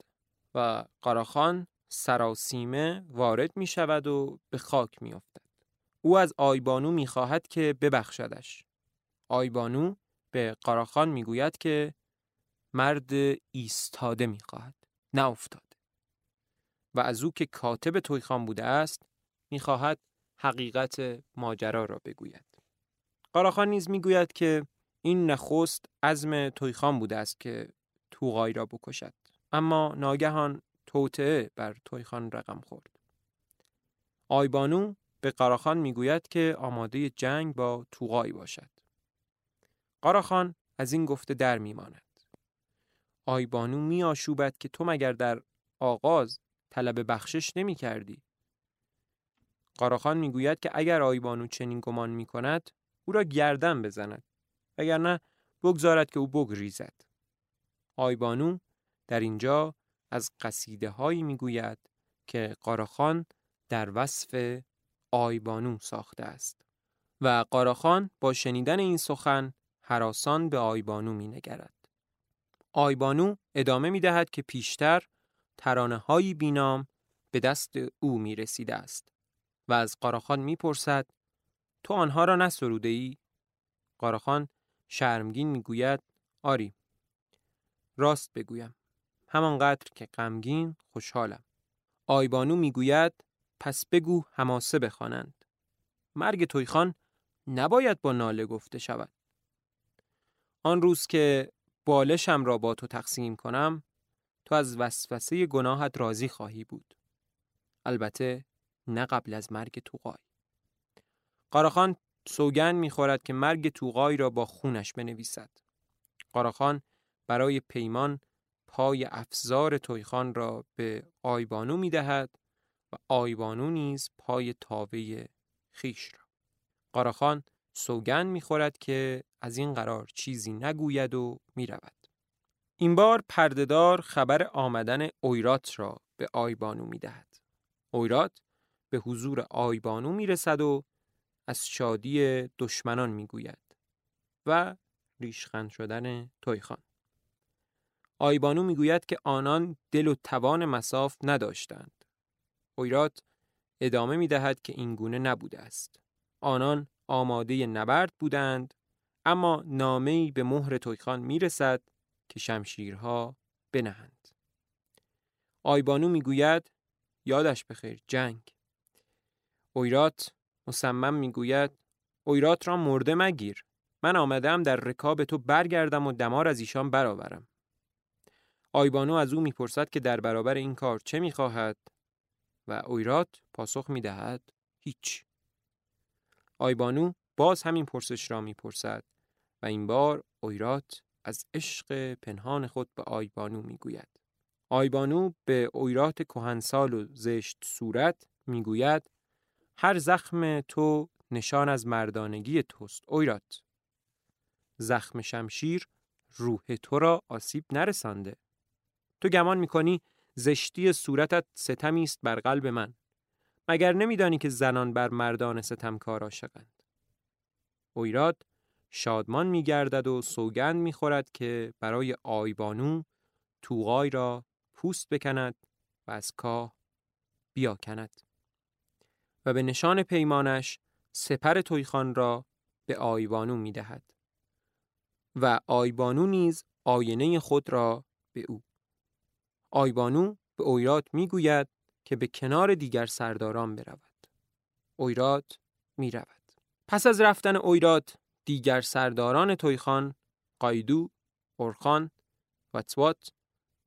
و قاراخان سراسیمه وارد می شود و به خاک می افتد. او از آیبانو می خواهد که ببخشدش. آیبانو به قاراخان می گوید که مرد ایستاده می خواهد. نه افتاده. و از او که کاتب تویخان بوده است می خواهد حقیقت ماجرا را بگوید. قاراخان نیز می گوید که این نخست عزم تویخان بوده است که توغای را بکشد. اما ناگهان توطعه بر تویخان رقم خورد. آیبانو به قراخان می‌گوید که آماده جنگ با توغای باشد. قراخان از این گفته در میماند. آیبانو می آشوبد که تو مگر در آغاز طلب بخشش نمی کردی. قراخان می‌گوید که اگر آیبانو چنین گمان می کند او را گردن بزند نه بگذارد که او بگریزد. آیبانو در اینجا از قصیده هایی می‌گوید که قاراخان در وصف آیبانو ساخته است و قاراخان با شنیدن این سخن حراسان به آیبانو می نگرد. آیبانو ادامه می دهد که پیشتر ترانه هایی بینام به دست او می رسیده است و از قاراخان می پرسد تو آنها را نسروده ای؟ قاراخان شرمگین می گوید آری راست بگویم همانقدر که غمگین خوشحالم. آیبانو می‌گوید پس بگو هماسه بخوانند. مرگ تویخان نباید با ناله گفته شود. آن روز که بالشم را با تو تقسیم کنم از وسوسه گناهت راضی خواهی بود. البته نه قبل از مرگ توقای. قاراخان سوگن می‌خورد که مرگ توقای را با خونش بنویسد. قاراخان برای پیمان پای افزار تویخان را به آیبانو می دهد و آیبانو نیز پای تاوه خیش را. قاراخان سوگن می خورد که از این قرار چیزی نگوید و می رود. این بار پردهدار خبر آمدن اویرات را به آیبانو می دهد. اویرات به حضور آیبانو می رسد و از شادی دشمنان می گوید و ریشخند شدن تویخان. آیبانو می گوید که آنان دل و توان مساف نداشتند. اویرات ادامه می دهد که این گونه نبوده است. آنان آماده نبرد بودند اما نامه‌ای به مهر تویخان می رسد که شمشیرها بنهند. آیبانو می گوید یادش بخیر جنگ. اویرات مصمم می گوید اویرات را مرده مگیر. من آمدم در رکاب تو برگردم و دمار از ایشان برآورم. آیبانو از او می‌پرسد که در برابر این کار چه می‌خواهد و اویرات پاسخ می‌دهد هیچ. آیبانو باز همین پرسش را می‌پرسد و این بار اویرات از عشق پنهان خود به آیبانو می‌گوید. آیبانو به اویرات کهنسال و زشت صورت می‌گوید هر زخم تو نشان از مردانگی توست اویرات. زخم شمشیر روح تو را آسیب نرسانده. تو گمان می‌کنی زشتی صورتت ستمی است بر قلب من. مگر نمیدانی که زنان بر مردان ستمکار عاشقند. اویرات شادمان میگردد و سوگند می‌خورد که برای آیبانو توغای را پوست بکند و از کاه بیاکند. و به نشان پیمانش سپر تویخان را به آیبانو می‌دهد. و آیبانو نیز آینه خود را به او. آیبانو به اویرات می‌گوید که به کنار دیگر سرداران برود. اویرات می رود. پس از رفتن اویرات دیگر سرداران تویخان قایدو، اورخان، واتسوات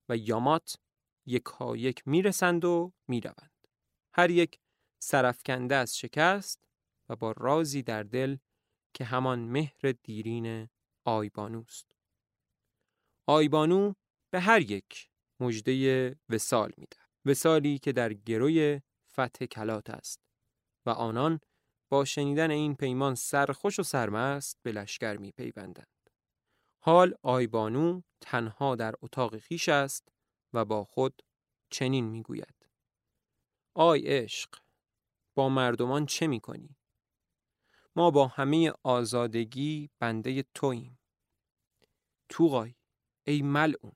و یامات یک ها یک می‌رسند و می‌روند. هر یک سرفکنده از شکست و با رازی در دل که همان مهر دیرین آیبانوست. آیبانو به هر یک مجده وسال میده. وسالی که در گروی فتح کلات است و آنان با شنیدن این پیمان سرخوش و سرمست به لشکر می پیوندند. حال آیبانو تنها در اتاق خیش است و با خود چنین می گوید. آی عشق با مردمان چه می کنی؟ ما با همه آزادگی بنده توییم. توغای ای ملعون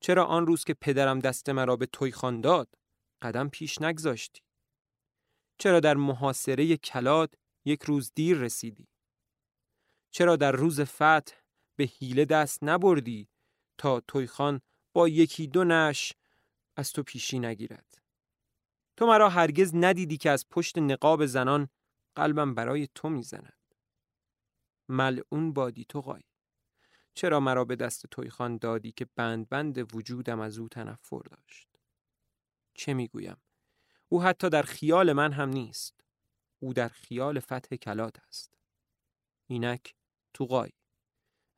چرا آن روز که پدرم دست مرا به توی داد قدم پیش نگذاشتی چرا در محاصره کلاد یک روز دیر رسیدی؟ چرا در روز فتح به حیله دست نبردی تا تویخان با یکی دو نش از تو پیشی نگیرد؟ تو مرا هرگز ندیدی که از پشت نقاب زنان قلبم برای تو می‌زند. ملعون بادی تو قای چرا مرا به دست تویخان دادی که بند بند وجودم از او تنفر داشت؟ چه می‌گویم؟ او حتی در خیال من هم نیست. او در خیال فتح کلات است. اینک توقای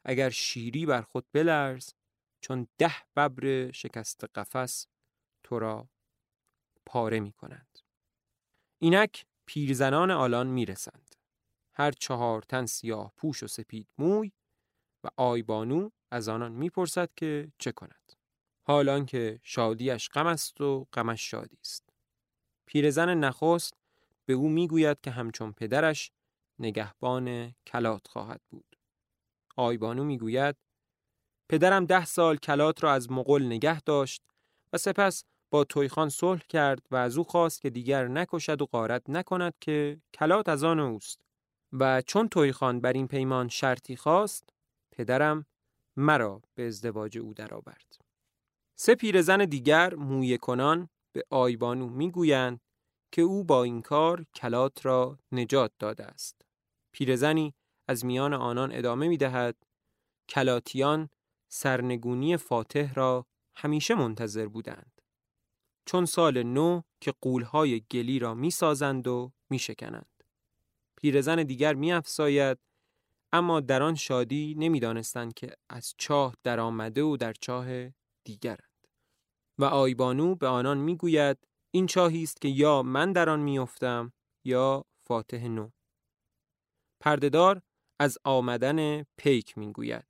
اگر شیری بر خود بلرز چون ده ببر شکست قفس تو را پاره می کنند. اینک پیرزنان آلان می رسند. هر چهار تن سیاه پوش و سپید موی و آیبانو از آنان می‌پرسد که چه کند. حالان که شادیش غم است و غمش شادی است. پیرزن نخست به او می‌گوید که همچون پدرش نگهبان کلات خواهد بود آیبانو می‌گوید پدرم ده سال کلات را از مغل نگه داشت و سپس با تویخان صلح کرد و از او خواست که دیگر نکشد و غارت نکند که کلات از آن اوست و چون تویخان بر این پیمان شرطی خواست پدرم مرا به ازدواج او درآورد. سه پیرزن دیگر مویه کنان به آیبانو می‌گویند که او با این کار کلات را نجات داده است. پیرزنی از میان آنان ادامه می دهد کلاتیان سرنگونی فاتح را همیشه منتظر بودند. چون سال نو که قولهای گلی را می سازند و می شکنند. پیرزن دیگر می افساید اما در آن شادی نمی‌دانستند که از چاه در آمده و در چاه دیگرند و آیبانو به آنان می‌گوید این چاهی است که یا من در آن میافتم یا فاتح نو. پردهدار از آمدن پیک می‌گوید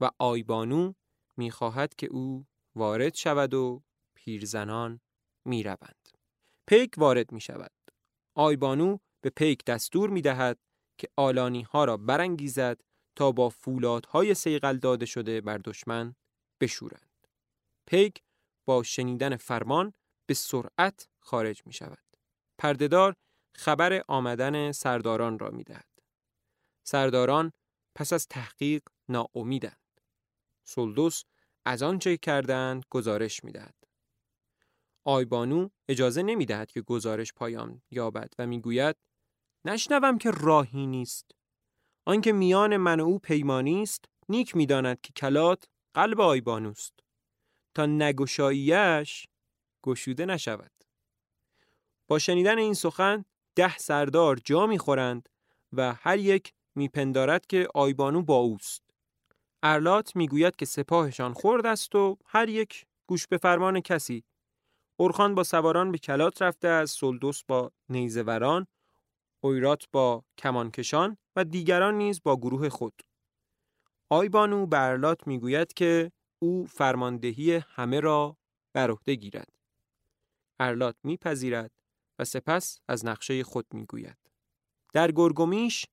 و آیبانو می‌خواهد که او وارد شود و پیرزنان می‌روند. پیک وارد می شود آیبانو به پیک دستور می دهد که آلانی ها را برانگیزد تا با فولادهای سیقل داده شده بر دشمن بشورند. پیک با شنیدن فرمان به سرعت خارج می شود. پردهدار خبر آمدن سرداران را می دهد. سرداران پس از تحقیق ناامیدند. سلدوس از آنچه کردند گزارش می دهد. آیبانو اجازه نمی دهد که گزارش پایان یابد و می‌گوید نشنوم که راهی نیست آنکه میان من و او پیمانی است نیک می‌داند که کلات قلب آیبانوست تا نگشاییش گشوده نشود. با شنیدن این سخن ده سردار جا می‌خورند و هر یک میپندارد که آیبانو با اوست. ارلات می‌گوید که سپاهشان خورد است و هر یک گوش به فرمان کسی. اورخان با سواران به کلات رفته از سلدوس با نیزوران اویرات با کمانکشان و دیگران نیز با گروه خود. آیبانو برلات می‌گوید که او فرماندهی همه را بر عهده گیرد. ارلات میپذیرد و سپس از نقشه خود می‌گوید. در گرگومیش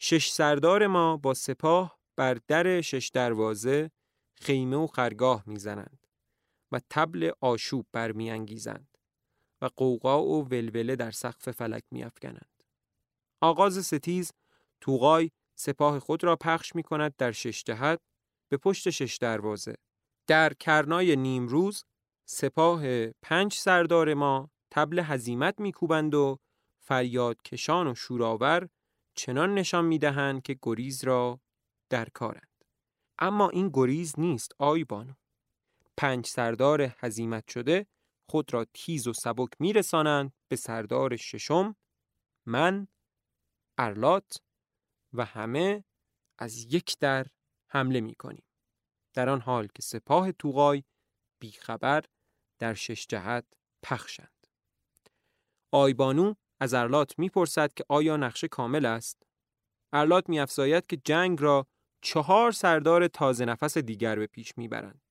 شش سردار ما با سپاه بر در شش دروازه خیمه و خرگاه می‌زنند و تبل آشوب برمیانگیزند و قوقا و ولوله در سقف فلک میافکنند. آغاز ستیز توغای سپاه خود را پخش می کند در شش جهت به پشت شش دروازه. در کرنای نیمروز سپاه پنج سردار ما تبل هزیمت میکوبند و فریاد کشان و شوراور چنان نشان می‌دهند که گریز را در کارند. اما این گریز نیست آی بانو. پنج سردار هزیمت شده خود را تیز و سبک میرسانند به سردار ششم من ارلات و همه از یک در حمله می کنیم. در آن حال که سپاه توغای بیخبر در شش جهت پخشند. آیبانو از ارلات می‌پرسد که آیا نقشه کامل است؟ ارلات میافزاید که جنگ را چهار سردار تازه نفس دیگر به پیش می‌برند.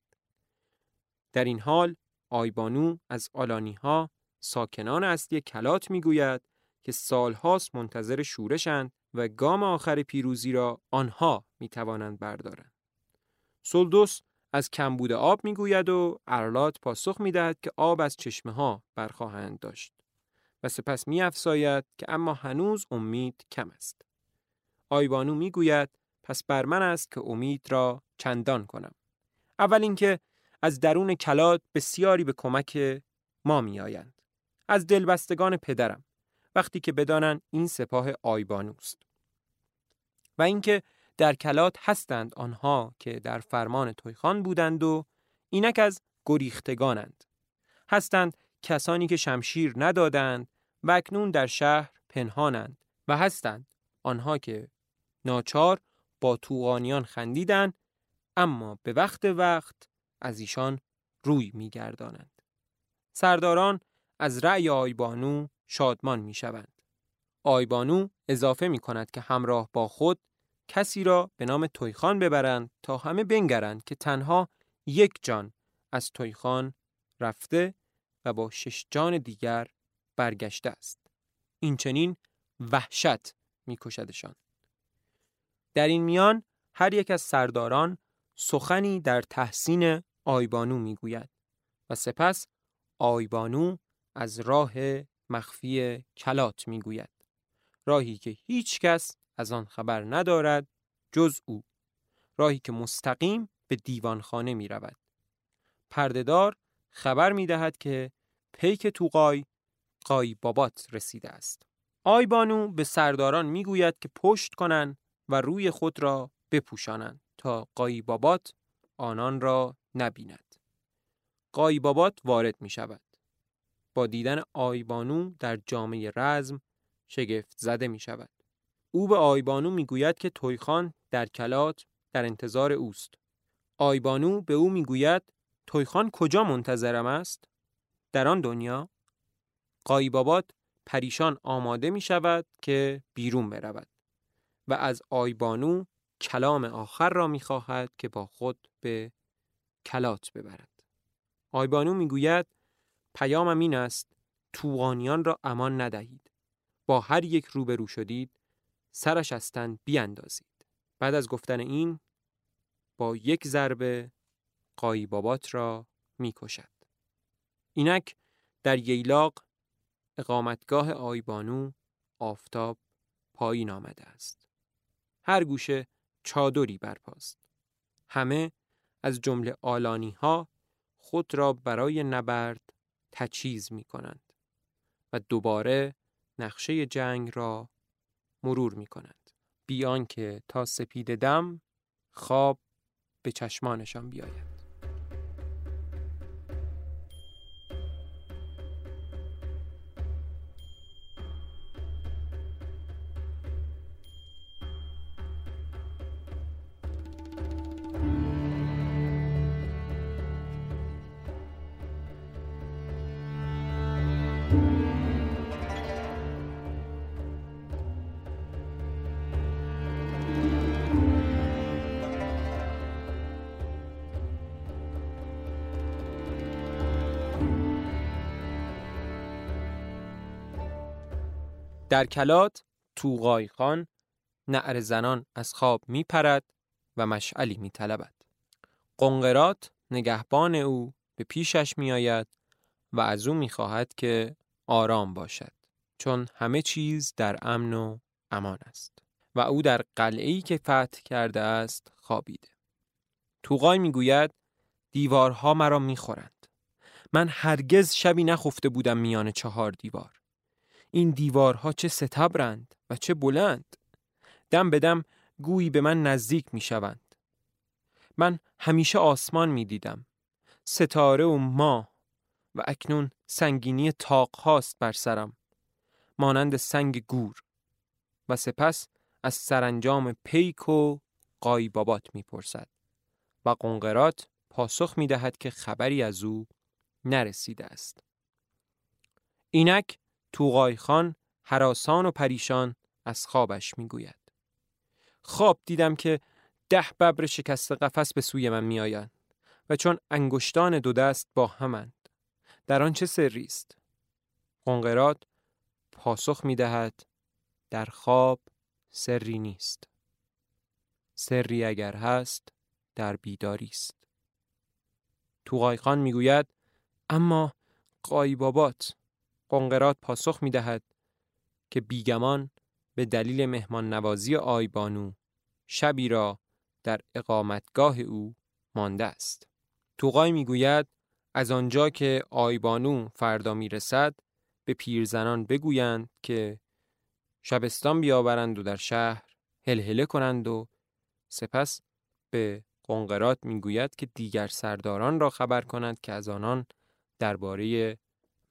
در این حال آیبانو از آلانی ها ساکنان اصلی کلات می‌گوید که سالهاست منتظر شورشند و گام آخر پیروزی را آنها می توانند بردارند. سلدوس از کمبود آب می‌گوید و ارلات پاسخ می دهد که آب از چشمه ها برخواهند داشت و سپس می افساید که اما هنوز امید کم است. آیبانو می گوید پس بر من است که امید را چندان کنم. اول اینکه از درون کلات بسیاری به کمک ما می آیند. از دلبستگان پدرم وقتی که بدانند این سپاه آیبانوست و اینکه در کلات هستند آنها که در فرمان تویخان بودند و اینک از گریختگانند هستند کسانی که شمشیر ندادند و اکنون در شهر پنهانند و هستند آنها که ناچار با توغانیان خندیدند اما به وقت وقت از ایشان روی میگردانند سرداران از رأی آیبانو شادمان می شوند. آیبانو اضافه می کند که همراه با خود کسی را به نام تویخان ببرند تا همه بنگرند که تنها یک جان از تویخان رفته و با شش جان دیگر برگشته است. این چنین وحشت می کشدشان. در این میان هر یک از سرداران سخنی در تحسین آیبانو می گوید و سپس آیبانو از راه مخفی کلات می‌گوید راهی که هیچ کس از آن خبر ندارد جز او راهی که مستقیم به دیوانخانه می رود. پردهدار خبر می دهد که پیک توقای قای بابات رسیده است. آیبانو به سرداران می گوید که پشت کنند و روی خود را بپوشانند تا قای بابات آنان را نبیند. قای بابات وارد می شود. با دیدن آیبانو در جامعه رزم شگفت زده می شود. او به آیبانو می‌گوید که تویخان در کلات در انتظار اوست. آیبانو به او می‌گوید تویخان کجا منتظرم است؟ در آن دنیا؟ قایبابات پریشان آماده می شود که بیرون برود و از آیبانو کلام آخر را می خواهد که با خود به کلات ببرد. آیبانو می گوید پیامم این است توغانیان را امان ندهید. با هر یک روبرو شدید سرش از تن بیاندازید. بعد از گفتن این با یک ضربه قایبابات را می کشد. اینک در ییلاق اقامتگاه آیبانو آفتاب پایین آمده است. هر گوشه چادری برپاست. همه از جمله آلانی ها خود را برای نبرد تچیز می کنند و دوباره نقشه جنگ را مرور می کنند. بیان که تا سپید دم خواب به چشمانشان بیاید. در کلات توغای خان نعر زنان از خواب می پرد و مشعلی می طلبد. قنقرات نگهبان او به پیشش می آید و از او می خواهد که آرام باشد چون همه چیز در امن و امان است و او در قلعه‌ای که فتح کرده است خوابیده. توغای می گوید دیوارها مرا می خورند. من هرگز شبی نخفته بودم میان چهار دیوار. این دیوارها چه ستبرند و چه بلند دم به دم گویی به من نزدیک می شوند. من همیشه آسمان می دیدم. ستاره و ما و اکنون سنگینی تاق هاست بر سرم. مانند سنگ گور و سپس از سرانجام پیک و قایبابات می پرسد و قنقرات پاسخ می دهد که خبری از او نرسیده است. اینک توغای خان حراسان و پریشان از خوابش می‌گوید. خواب دیدم که ده ببر شکست قفس به سوی من میآیند و چون انگشتان دو دست با همند. در آن چه سری است؟ قنقرات پاسخ می دهد در خواب سری نیست. سری اگر هست در بیداری است. توغای خان می‌گوید اما قایبابات قنقرات پاسخ می دهد که بیگمان به دلیل مهمان نوازی آیبانو شبی را در اقامتگاه او مانده است. توقای می گوید از آنجا که آیبانو فردا می رسد به پیرزنان بگویند که شبستان بیاورند و در شهر هلهله کنند و سپس به قنقرات می‌گوید که دیگر سرداران را خبر کنند که از آنان درباره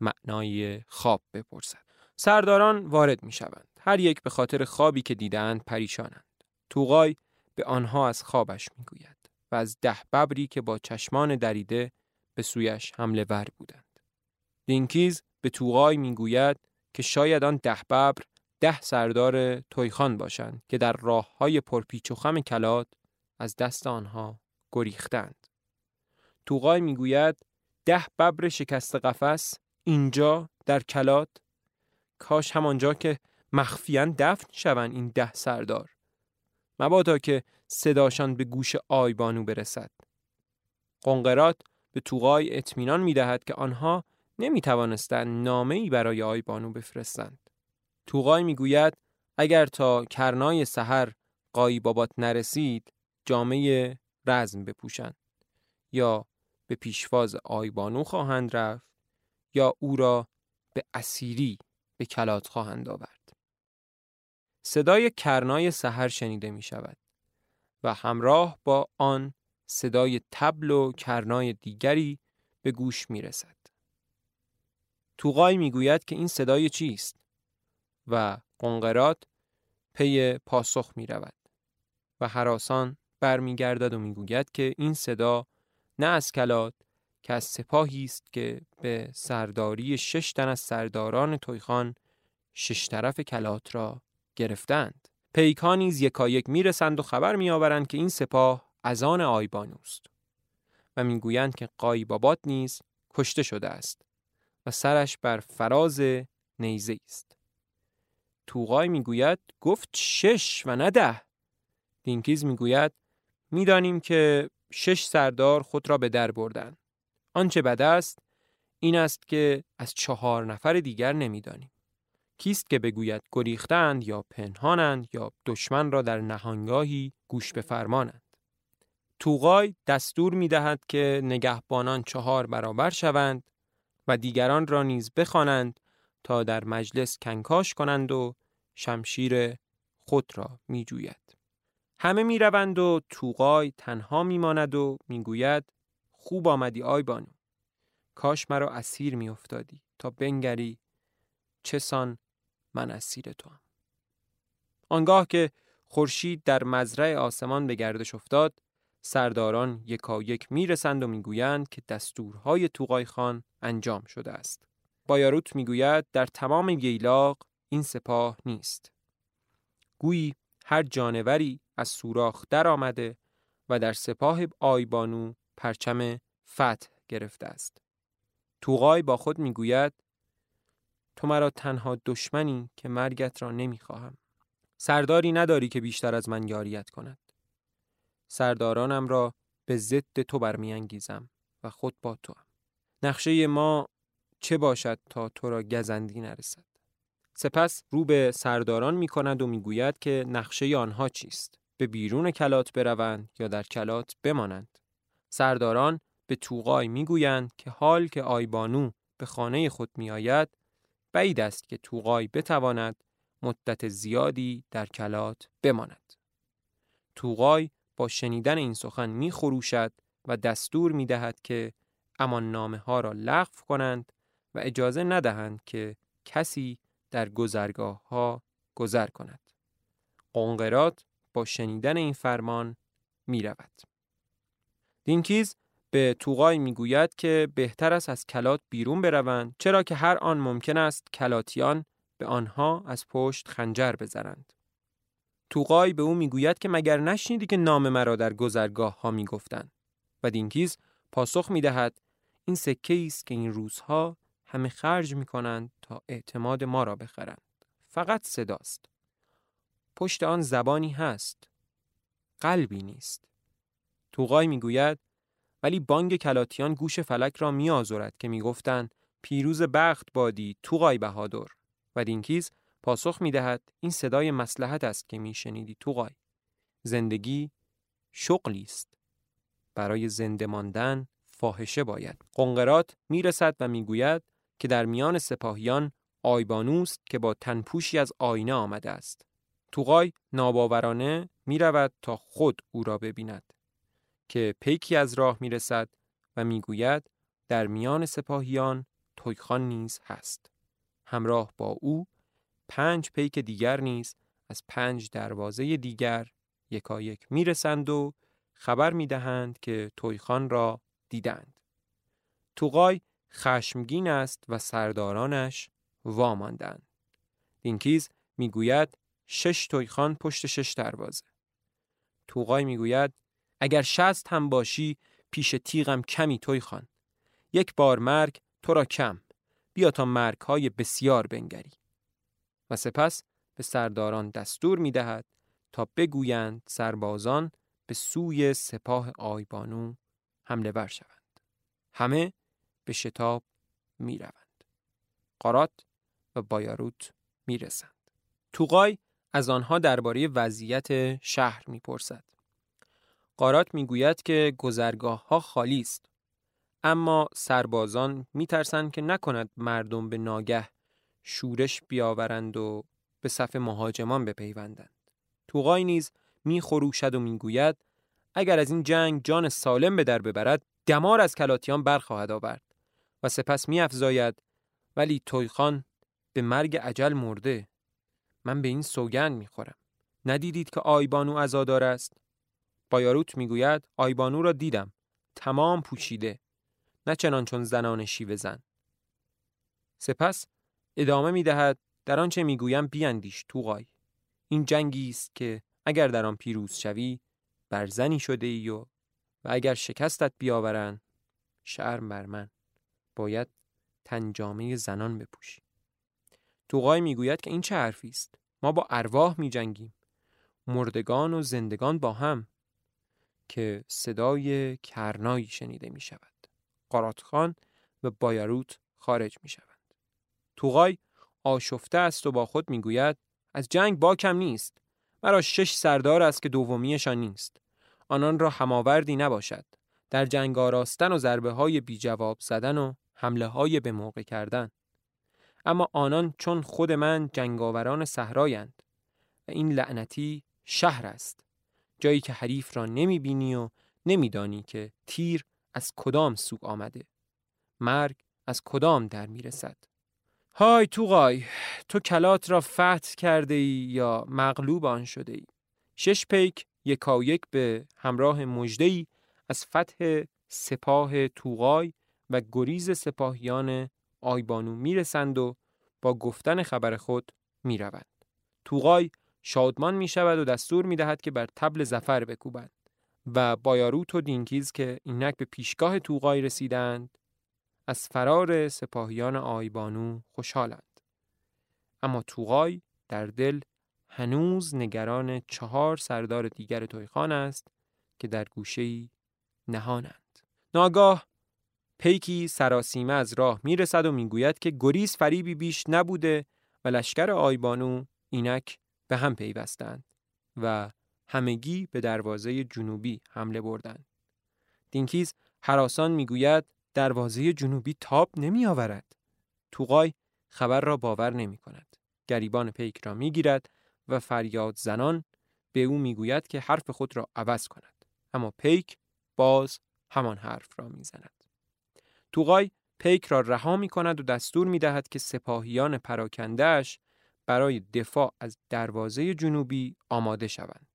معنای خواب بپرسد. سرداران وارد می شوند. هر یک به خاطر خوابی که دیدند پریشانند. توغای به آنها از خوابش می گوید و از ده ببری که با چشمان دریده به سویش حمله ور بودند. دینکیز به توغای می گوید که شاید آن ده ببر ده سردار تویخان باشند که در راه های پرپیچ و خم کلات از دست آنها گریختند. توغای می‌گوید ده ببر شکست قفس اینجا در کلات؟ کاش همانجا که مخفیان دفن شوند این ده سردار. مبادا که صداشان به گوش آیبانو برسد. قنقرات به توغای اطمینان می دهد که آنها نمی توانستند نامه ای برای آیبانو بفرستند. توغای می گوید اگر تا کرنای سحر قایی بابات نرسید جامعه رزم بپوشند یا به پیشواز آیبانو خواهند رفت. یا او را به اسیری به کلات خواهند آورد. صدای کرنای سحر شنیده می شود و همراه با آن صدای تبل و کرنای دیگری به گوش می رسد. توغای می گوید که این صدای چیست و قنقرات پی پاسخ می رود و حراسان برمیگردد و می‌گوید که این صدا نه از کلات که از سپاهی است که به سرداری شش تن از سرداران تویخان شش طرف کلات را گرفتند. پیکانی نیز یکایک می‌رسند و خبر میآورند که این سپاه از آن آیبانوست و می‌گویند که قایبابات نیز کشته شده است و سرش بر فراز نیزه است. توغای می‌گوید گفت شش و نه ده. دینکیز می‌گوید می‌دانیم که شش سردار خود را به در بردند. آنچه بد است این است که از چهار نفر دیگر نمی‌دانیم. کیست که بگوید گریختند یا پنهانند یا دشمن را در نهانگاهی گوش بفرمانند. توغای دستور می دهد که نگهبانان چهار برابر شوند و دیگران را نیز بخوانند تا در مجلس کنکاش کنند و شمشیر خود را می جوید. همه می روند و توغای تنها می ماند و می گوید خوب آمدی آی بانو. کاش مرا اسیر می افتادی تا بنگری چسان من اسیر تو هم. آنگاه که خورشید در مزرع آسمان به گردش افتاد سرداران یکایک می‌رسند و می‌گویند که دستورهای توقای خان انجام شده است. بایاروت می‌گوید در تمام ییلاق این سپاه نیست. گویی هر جانوری از سوراخ در آمده و در سپاه آیبانو پرچم فتح گرفته است. توقای با خود می‌گوید تو مرا تنها دشمنی که مرگت را نمی‌خواهم. سرداری نداری که بیشتر از من یاریت کند. سردارانم را به ضد تو برمیانگیزم و خود با تو هم. نقشه ما چه باشد تا تو را گزندی نرسد سپس رو به سرداران می کند و می‌گوید که نقشه آنها چیست به بیرون کلات بروند یا در کلات بمانند سرداران به توقای می‌گویند که حال که آیبانو به خانه خود میآید بعید است که توقای بتواند مدت زیادی در کلات بماند توقای با شنیدن این سخن می خروشد و دستور می دهد که امان نامه ها را لغو کنند و اجازه ندهند که کسی در گذرگاه ها گذر کند. قنقرات با شنیدن این فرمان می رود. دینکیز به توغای می گوید که بهتر است از کلات بیرون بروند چرا که هر آن ممکن است کلاتیان به آنها از پشت خنجر بزنند. توقای به او می‌گوید که مگر نشنیدی که نام مرا در گذرگاه ها می‌گفتند؟ و دینکیز پاسخ می‌دهد این سکه است که این روزها همه خرج می‌کنند تا اعتماد ما را بخرند. فقط صداست. پشت آن زبانی هست. قلبی نیست. توقای می‌گوید ولی بانگ کلاتیان گوش فلک را میآزرد که می‌گفتند پیروز بخت بادی توقای بهادر و دینکیز پاسخ می دهد این صدای مسلحت است که می شنیدی توقای. زندگی شغلی است. برای زنده ماندن فاحشه باید. قنقرات می رسد و می گوید که در میان سپاهیان آیبانوست که با تنپوشی از آینه آمده است. توقای ناباورانه می رود تا خود او را ببیند که پیکی از راه می رسد و می گوید در میان سپاهیان تویخان نیز هست. همراه با او پنج پیک دیگر نیز از پنج دروازه دیگر یکایک می‌رسند و خبر می‌دهند که تویخان را دیدند. توقای خشمگین است و سردارانش واماندند. دینکیز می‌گوید شش تویخان پشت شش دروازه. توقای می‌گوید اگر شست هم باشی پیش تیغم کمی تویخان. یک بار مرگ تو را کم. بیا تا مرگ های بسیار بنگری. و سپس به سرداران دستور می دهد تا بگویند سربازان به سوی سپاه آیبانو حمله ور شوند. همه به شتاب می روند. قارات و بایاروت می رسند. توقای از آنها درباره وضعیت شهر می پرسد. قارات می گوید که گذرگاه ها خالی است. اما سربازان می ترسند که نکند مردم به ناگه شورش بیاورند و به صف مهاجمان بپیوندند. توقای نیز میخروشد و می‌گوید اگر از این جنگ جان سالم به در ببرد دمار از کلاتیان برخواهد آورد و سپس میافزاید ولی تویخان به مرگ عجل مرده من به این سوگند می‌خورم ندیدید که آیبانو عزادار است بایاروت می‌گوید آیبانو را دیدم. تمام پوشیده. نه چنان چون زنان شیوه زن. سپس ادامه می دهد در آنچه می‌گویم بیاندیش توغای. این جنگی است که اگر در آن پیروز شوی بر زنی شده ای و, و اگر شکستت بیاورند شرم بر من. باید تنجامه زنان بپوشی. توغای می‌گوید که این چه حرفی است؟ ما با ارواح می جنگیم مردگان و زندگان با هم. که صدای کرنایی شنیده می شود قراتخان و بایاروت خارج می شود توغای آشفته است و با خود می گوید از جنگ با کم نیست. مرا شش سردار است که دومیشان نیست. آنان را هماوردی نباشد. در جنگ آراستن و ضربه های بی جواب زدن و حمله های به موقع کردن. اما آنان چون خود من جنگاوران صحرایند و این لعنتی شهر است. جایی که حریف را نمی بینی و نمیدانی که تیر از کدام سو آمده. مرگ از کدام در می رسد های توغای تو کلات را فتح کرده ای یا مغلوب آن شده ای؟ شش پیک یکا یک به همراه مجده از فتح سپاه توغای و گریز سپاهیان آیبانو می‌رسند و با گفتن خبر خود می‌روند. توغای شادمان می شود و دستور می دهد که بر تبل زفر بکوبند و بایاروت و دینکیز که اینک به پیشگاه توغای رسیدند از فرار سپاهیان آیبانو خوشحالند. اما توغای در دل هنوز نگران چهار سردار دیگر تویخان است که در گوشه‌ای نهانند. ناگاه پیکی سراسیمه از راه می‌رسد و می‌گوید که گریز فریبی بیش نبوده و لشکر آیبانو اینک به هم پیوستند و همگی به دروازه جنوبی حمله بردند. دینکیز حراسان می‌گوید دروازه جنوبی تاب نمی آورد. توقای خبر را باور نمی کند. گریبان پیک را می گیرد و فریاد زنان به او می گوید که حرف خود را عوض کند. اما پیک باز همان حرف را می زند. توقای پیک را رها می کند و دستور می دهد که سپاهیان پراکندهش برای دفاع از دروازه جنوبی آماده شوند.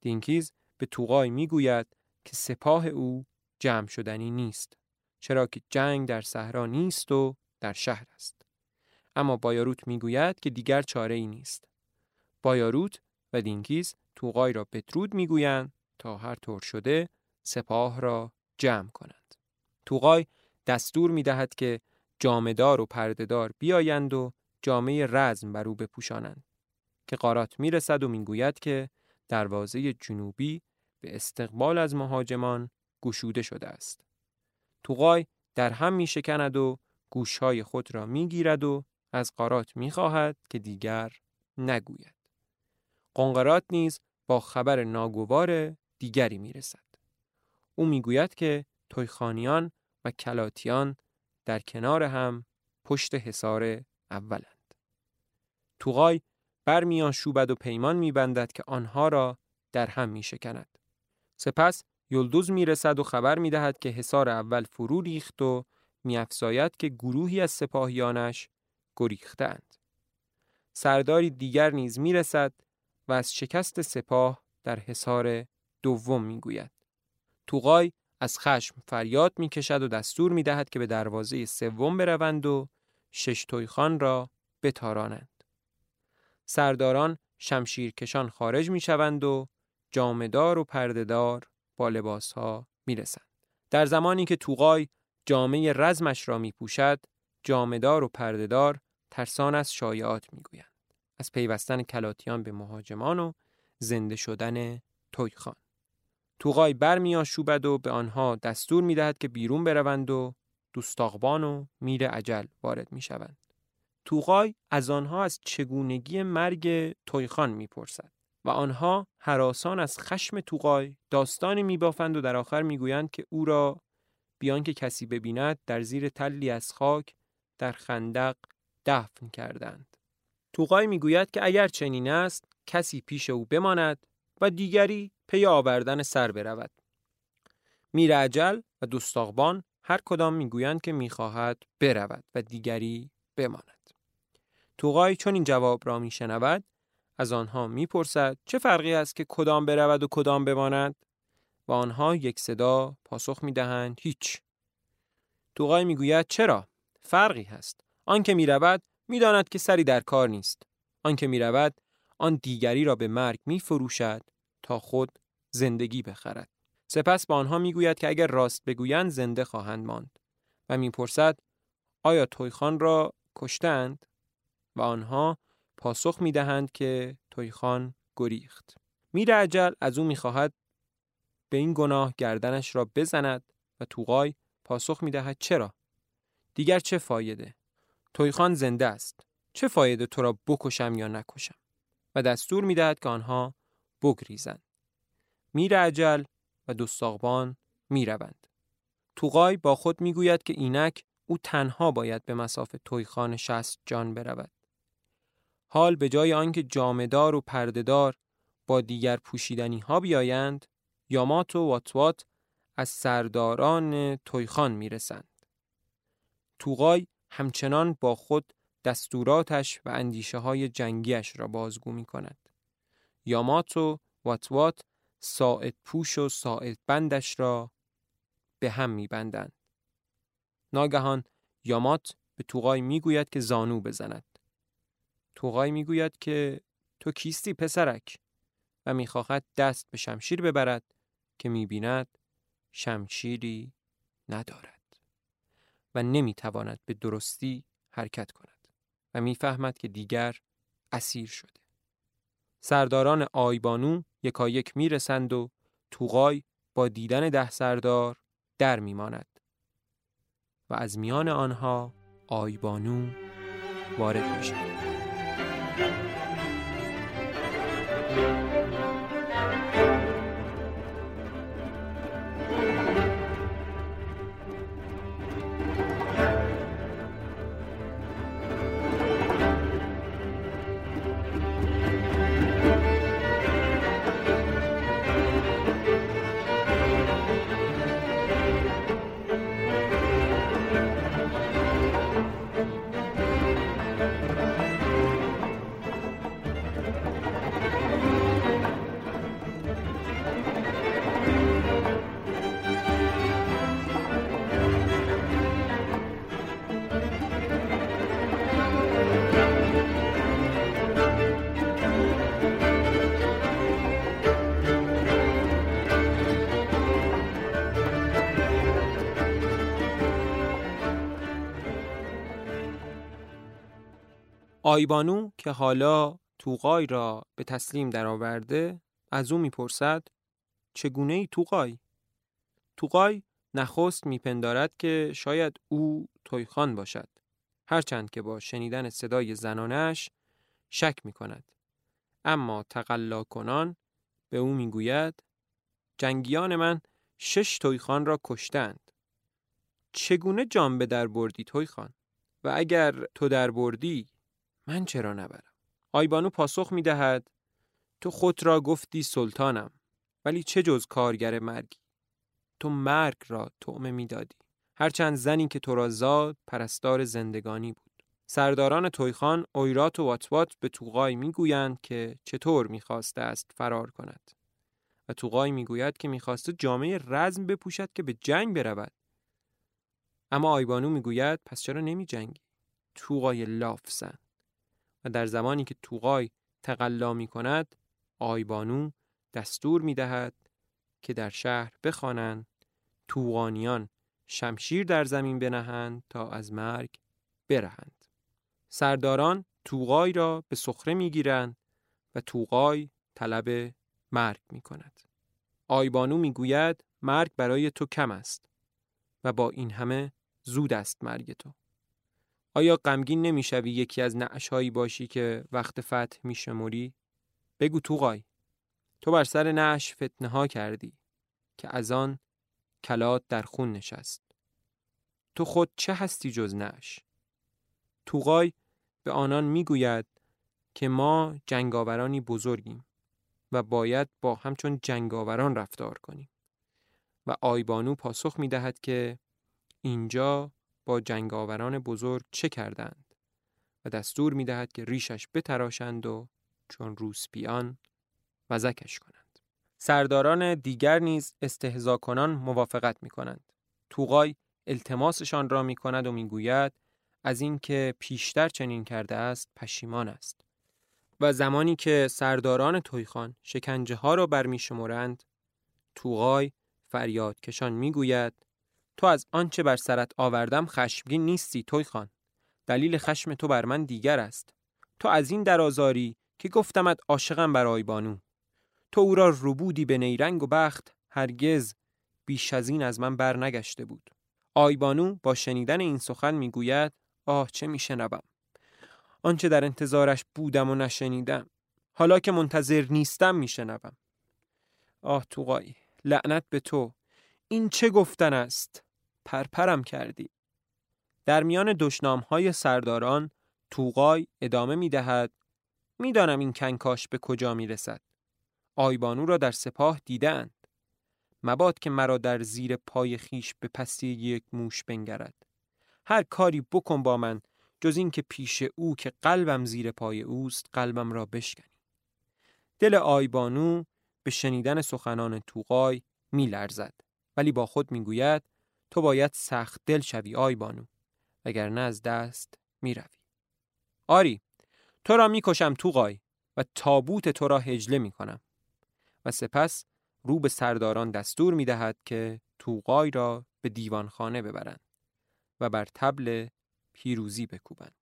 دینکیز به توقای می گوید که سپاه او جمع شدنی نیست چرا که جنگ در صحرا نیست و در شهر است. اما بایاروت می‌گوید که دیگر چاره ای نیست. بایاروت و دینکیز توقای را بدرود می‌گویند تا هر طور شده سپاه را جمع کنند. توقای دستور می دهد که جامدار و پردهدار بیایند و جامعه رزم بر او بپوشانند که قارات می رسد و می‌گوید که دروازه جنوبی به استقبال از مهاجمان گشوده شده است. توقای در هم می شکند و گوشهای خود را می گیرد و از قارات می خواهد که دیگر نگوید. قنقرات نیز با خبر ناگوار دیگری می رسد. او می گوید که تویخانیان و کلاتیان در کنار هم پشت حصار اولند. توغای برمیان شوبد و پیمان میبندد که آنها را در هم می شکند. سپس یلدوز می رسد و خبر می دهد که حصار اول فرو ریخت و می افزاید که گروهی از سپاهیانش گریختند. سرداری دیگر نیز می رسد و از شکست سپاه در حصار دوم می گوید. توغای از خشم فریاد می کشد و دستور می دهد که به دروازه سوم بروند و شش تویخان را بتارانند. سرداران شمشیرکشان خارج می شوند و جامدار و پردهدار با لباس ها می رسند. در زمانی که توقای جامعه رزمش را می پوشد، جامدار و پردهدار ترسان از شایعات می گویند. از پیوستن کلاتیان به مهاجمان و زنده شدن تویخان. توغای برمیآشوبد و به آنها دستور می‌دهد که بیرون بروند و دوستاقبان و میر عجل وارد می شوند. توغای از آنها از چگونگی مرگ تویخان می‌پرسد و آنها حراسان از خشم توغای داستانی میبافند و در آخر می‌گویند که او را بیان که کسی ببیند در زیر تلی از خاک در خندق دفن کردند. توغای می‌گوید که اگر چنین است کسی پیش او بماند و دیگری پی آوردن سر برود. میر عجل و دوستاقبان هر کدام می‌گویند که می‌خواهد برود و دیگری بماند. توقای چون این جواب را میشنود از آنها می‌پرسد چه فرقی است که کدام برود و کدام بماند؟ و آنها یک صدا پاسخ می‌دهند هیچ. توقای می‌گوید چرا؟ فرقی هست. آن که می‌رود می‌داند که سری در کار نیست. آن که می‌رود آن دیگری را به مرگ میفروشد تا خود زندگی بخرد. سپس به آنها می‌گوید که اگر راست بگویند زنده خواهند ماند و می‌پرسد آیا تویخان را کشتند؟ و آنها پاسخ می‌دهند که تویخان گریخت. میر عجل از او می‌خواهد به این گناه گردنش را بزند و توقای پاسخ می‌دهد. چرا؟ دیگر چه فایده؟ تویخان زنده است. چه فایده تو را بکشم یا نکشم؟ و دستور می‌دهد که آنها بگریزند. میر عجل و دوستاقبان می‌روند توقای با خود می‌گوید که اینک او تنها باید به مساف تویخان شست جان برود حال به جای آنکه جامدار و پردهدار با دیگر پوشیدنی ها بیایند یامات و واتوات از سرداران تویخان می‌رسند. توقای همچنان با خود دستوراتش و اندیشه های جنگیش را بازگو می کند. یامات و واتوات ساعد پوش و ساعد بندش را به هم می بندند. ناگهان یامات به توقای می گوید که زانو بزند. توقای می گوید که تو کیستی پسرک و می‌خواهد دست به شمشیر ببرد که می‌بیند شمشیری ندارد و نمی‌تواند به درستی حرکت کند و می‌فهمد که دیگر اسیر شده. سرداران آیبانو یکایک می‌رسند و توقای با دیدن ده سردار در میماند و از میان آنها آیبانو وارد می‌شود. آیبانو که حالا توقای را به تسلیم درآورده از او می‌پرسد چگونه ای توقای؟ توقای نخست میپندارد که شاید او تویخان باشد هرچند که با شنیدن صدای زنانش شک می کند. اما تقلا کنان به او می‌گوید جنگیان من شش تویخان را کشتند. چگونه جان به در بردی تویخان؟ و اگر تو در بردی من چرا نبرم؟ آیبانو پاسخ می دهد تو خود را گفتی سلطانم ولی چه جز کارگر مرگی؟ تو مرگ را تعمه می دادی. هرچند زنی که تو را زاد پرستار زندگانی بود. سرداران تویخان اویرات و واتوات به توقای می‌گویند که چطور می‌خواسته است فرار کند و توقای می‌گوید که می‌خواسته جامعه رزم بپوشد که به جنگ برود اما آیبانو می‌گوید پس چرا نمی جنگی؟ توقای لافزن در زمانی که توقای تقلا می کند آیبانو دستور می دهد که در شهر بخوانند توغانیان شمشیر در زمین بنهند تا از مرگ برهند. سرداران توقای را به سخره می گیرند و توقای طلب مرگ می کند آیبانو می گوید مرگ برای تو کم است و با این همه زود است مرگ تو. آیا غمگین نمی‌شوی یکی از نعشهایی باشی که وقت فتح میشموری؟ بگو توقای تو بر سر نعش فتنه ها کردی که از آن کلات در خون نشست تو خود چه هستی جز نعش؟ توقای به آنان می‌گوید که ما جنگاورانی بزرگیم و باید با همچون جنگاوران رفتار کنیم و آیبانو پاسخ می دهد که اینجا با جنگاوران بزرگ چه کردند؟ و دستور می دهد که ریشش بتراشند و چون روسپیان وزکش کنند. سرداران دیگر نیز استهزا کنان موافقت می کنند توقای التماسشان را می کند و می گوید از اینکه پیشتر چنین کرده است پشیمان است. و زمانی که سرداران تویخان شکنجه ها را برمی شمرند توقای فریاد کشان می گوید تو از آنچه بر سرت آوردم خشمگین نیستی تویخان دلیل خشم تو بر من دیگر است. تو از این درازاری که گفتمت عاشقم برای بانو. تو او را ربودی به نیرنگ و بخت هرگز بیش از این از من بر نگشته بود آیبانو با شنیدن این سخن می‌گوید آه چه میشنوم. آنچه در انتظارش بودم و نشنیدم حالا که منتظر نیستم میشنوم. آه توقایی لعنت به تو. این چه گفتن است؟ پرپرم کردی در میان دشنام های سرداران توقای ادامه می دهد می دانم این کنکاش به کجا می رسد. آیبانو را در سپاه دیدند. مباد که مرا در زیر پای خیش به پستی یک موش بنگرد. هر کاری بکن با من جز این که پیش او که قلبم زیر پای اوست قلبم را بشکنی. دل آیبانو به شنیدن سخنان توقای می لرزد. ولی با خود می گوید تو باید سخت دل شوی آیبانو. وگرنه از دست می روی. آری تو را می کشم توقای و تابوت تو را هجله می کنم. و سپس رو به سرداران دستور می دهد که توقای را به دیوانخانه ببرند و بر تبل پیروزی بکوبند.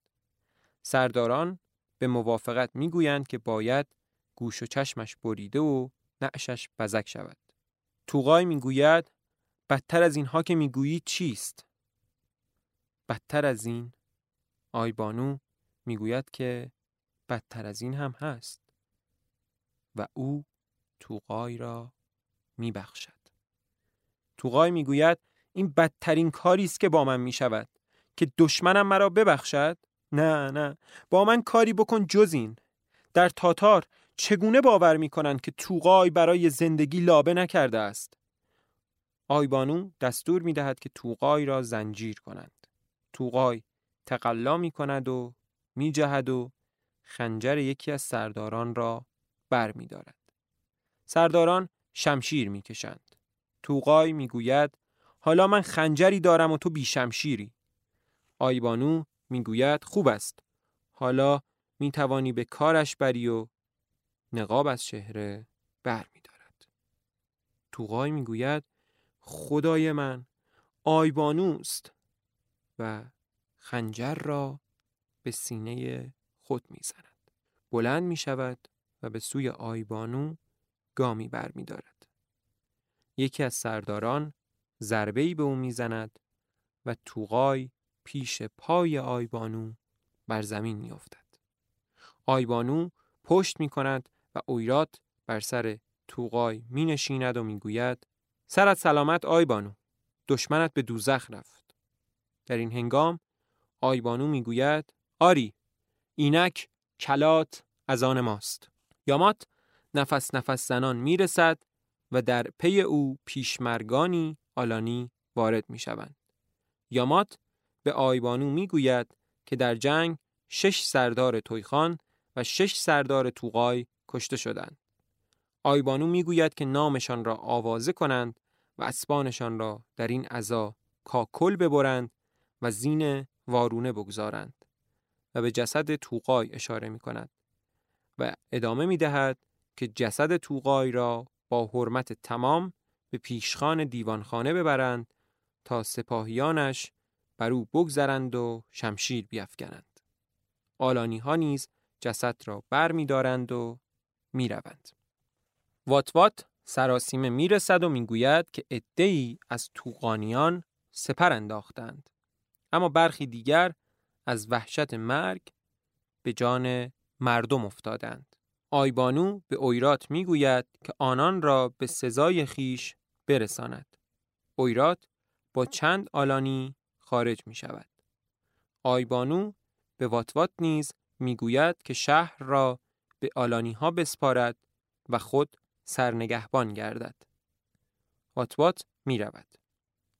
سرداران به موافقت می گویند که باید گوش و چشمش بریده و نعشش بزک شود. توقای می گوید بدتر از اینها که می گویی چیست؟ بدتر از این آیبانو می‌گوید که بدتر از این هم هست و او توقای را میبخشد. توقای می‌گوید این بدترین کاری است که با من می‌شود که دشمنم مرا ببخشد؟ نه نه با من کاری بکن جز این. در تاتار چگونه باور می‌کنند که توقای برای زندگی لابه نکرده است؟ آیبانو دستور می‌دهد که توقای را زنجیر کنند توقای تقلا می کند و می جهد و خنجر یکی از سرداران را بر می دارد. سرداران شمشیر می کشند. توقای می گوید حالا من خنجری دارم و تو بی شمشیری. آیبانو می گوید خوب است. حالا می توانی به کارش بری و نقاب از چهره بر می دارد. توقای می گوید خدای من آیبانوست و خنجر را به سینه خود می‌زند. بلند می شود و به سوی آیبانو گامی بر می دارد. یکی از سرداران ضربه‌ای به او می‌زند و توقای پیش پای آیبانو بر زمین می افتد. آیبانو پشت می کند و اویرات بر سر توقای می نشیند و می گوید سرت سلامت آیبانو دشمنت به دوزخ رفت. در این هنگام آیبانو می‌گوید آری اینک کلات از آن ماست. یامات نفس نفس زنان می‌رسد و در پی او پیشمرگانی آلانی وارد می‌شوند. یامات به آیبانو می‌گوید که در جنگ شش سردار تویخان و شش سردار توقای کشته شدند. آیبانو می‌گوید که نامشان را آوازه کنند و اسبانشان را در این عزا کاکل ببرند و زین وارونه بگذارند و به جسد توقای اشاره می کند و ادامه می دهد که جسد توقای را با حرمت تمام به پیشخان دیوانخانه ببرند تا سپاهیانش بر او بگذرند و شمشیر بیافکنند. آلانی ها نیز جسد را بر می دارند و می روند. وات وات سراسیمه می رسد و می گوید که ادهی از توقانیان سپر انداختند. اما برخی دیگر از وحشت مرگ به جان مردم افتادند. آیبانو به اویرات می‌گوید که آنان را به سزای خیش برساند. اویرات با چند آلانی خارج می شود. آیبانو به واتوات نیز می‌گوید که شهر را به آلانی ها بسپارد و خود سرنگهبان گردد. واتوات می رود.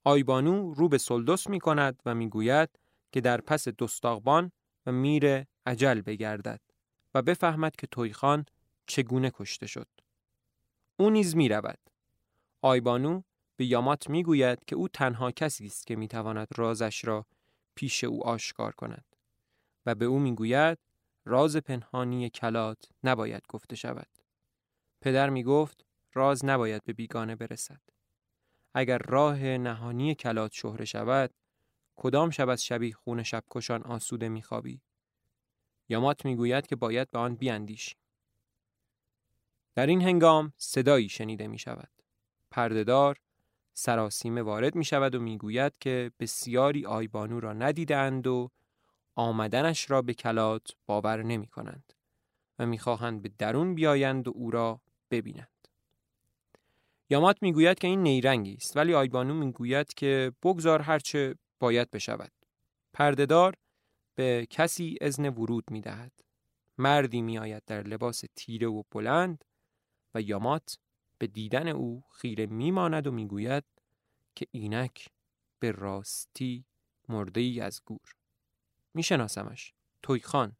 آیبانو رو به سلدس می کند و می گوید که در پس دستاغبان و میر عجل بگردد و بفهمد که تویخان چگونه کشته شد. او نیز می رود. آیبانو به یامات می گوید که او تنها کسی است که می تواند رازش را پیش او آشکار کند و به او می گوید راز پنهانی کلات نباید گفته شود. پدر می گفت راز نباید به بیگانه برسد. اگر راه نهانی کلات شهره شود کدام شب از شبیه خون شبکشان آسوده میخوابی یامات می‌گوید که باید به آن بیاندیشیم در این هنگام صدایی شنیده می شود. پردهدار سراسیمه وارد می شود و می گوید که بسیاری آیبانو را ندیدند و آمدنش را به کلات باور نمی کنند و می خواهند به درون بیایند و او را ببینند. یامات می گوید که این نیرنگی است ولی آیبانو می گوید که بگذار هرچه باید بشود. پردهدار به کسی اذن ورود می دهد. مردی می آید در لباس تیره و بلند و یامات به دیدن او خیره میماند و می‌گوید که اینک به راستی مرده ای از گور میشناسمش تویخان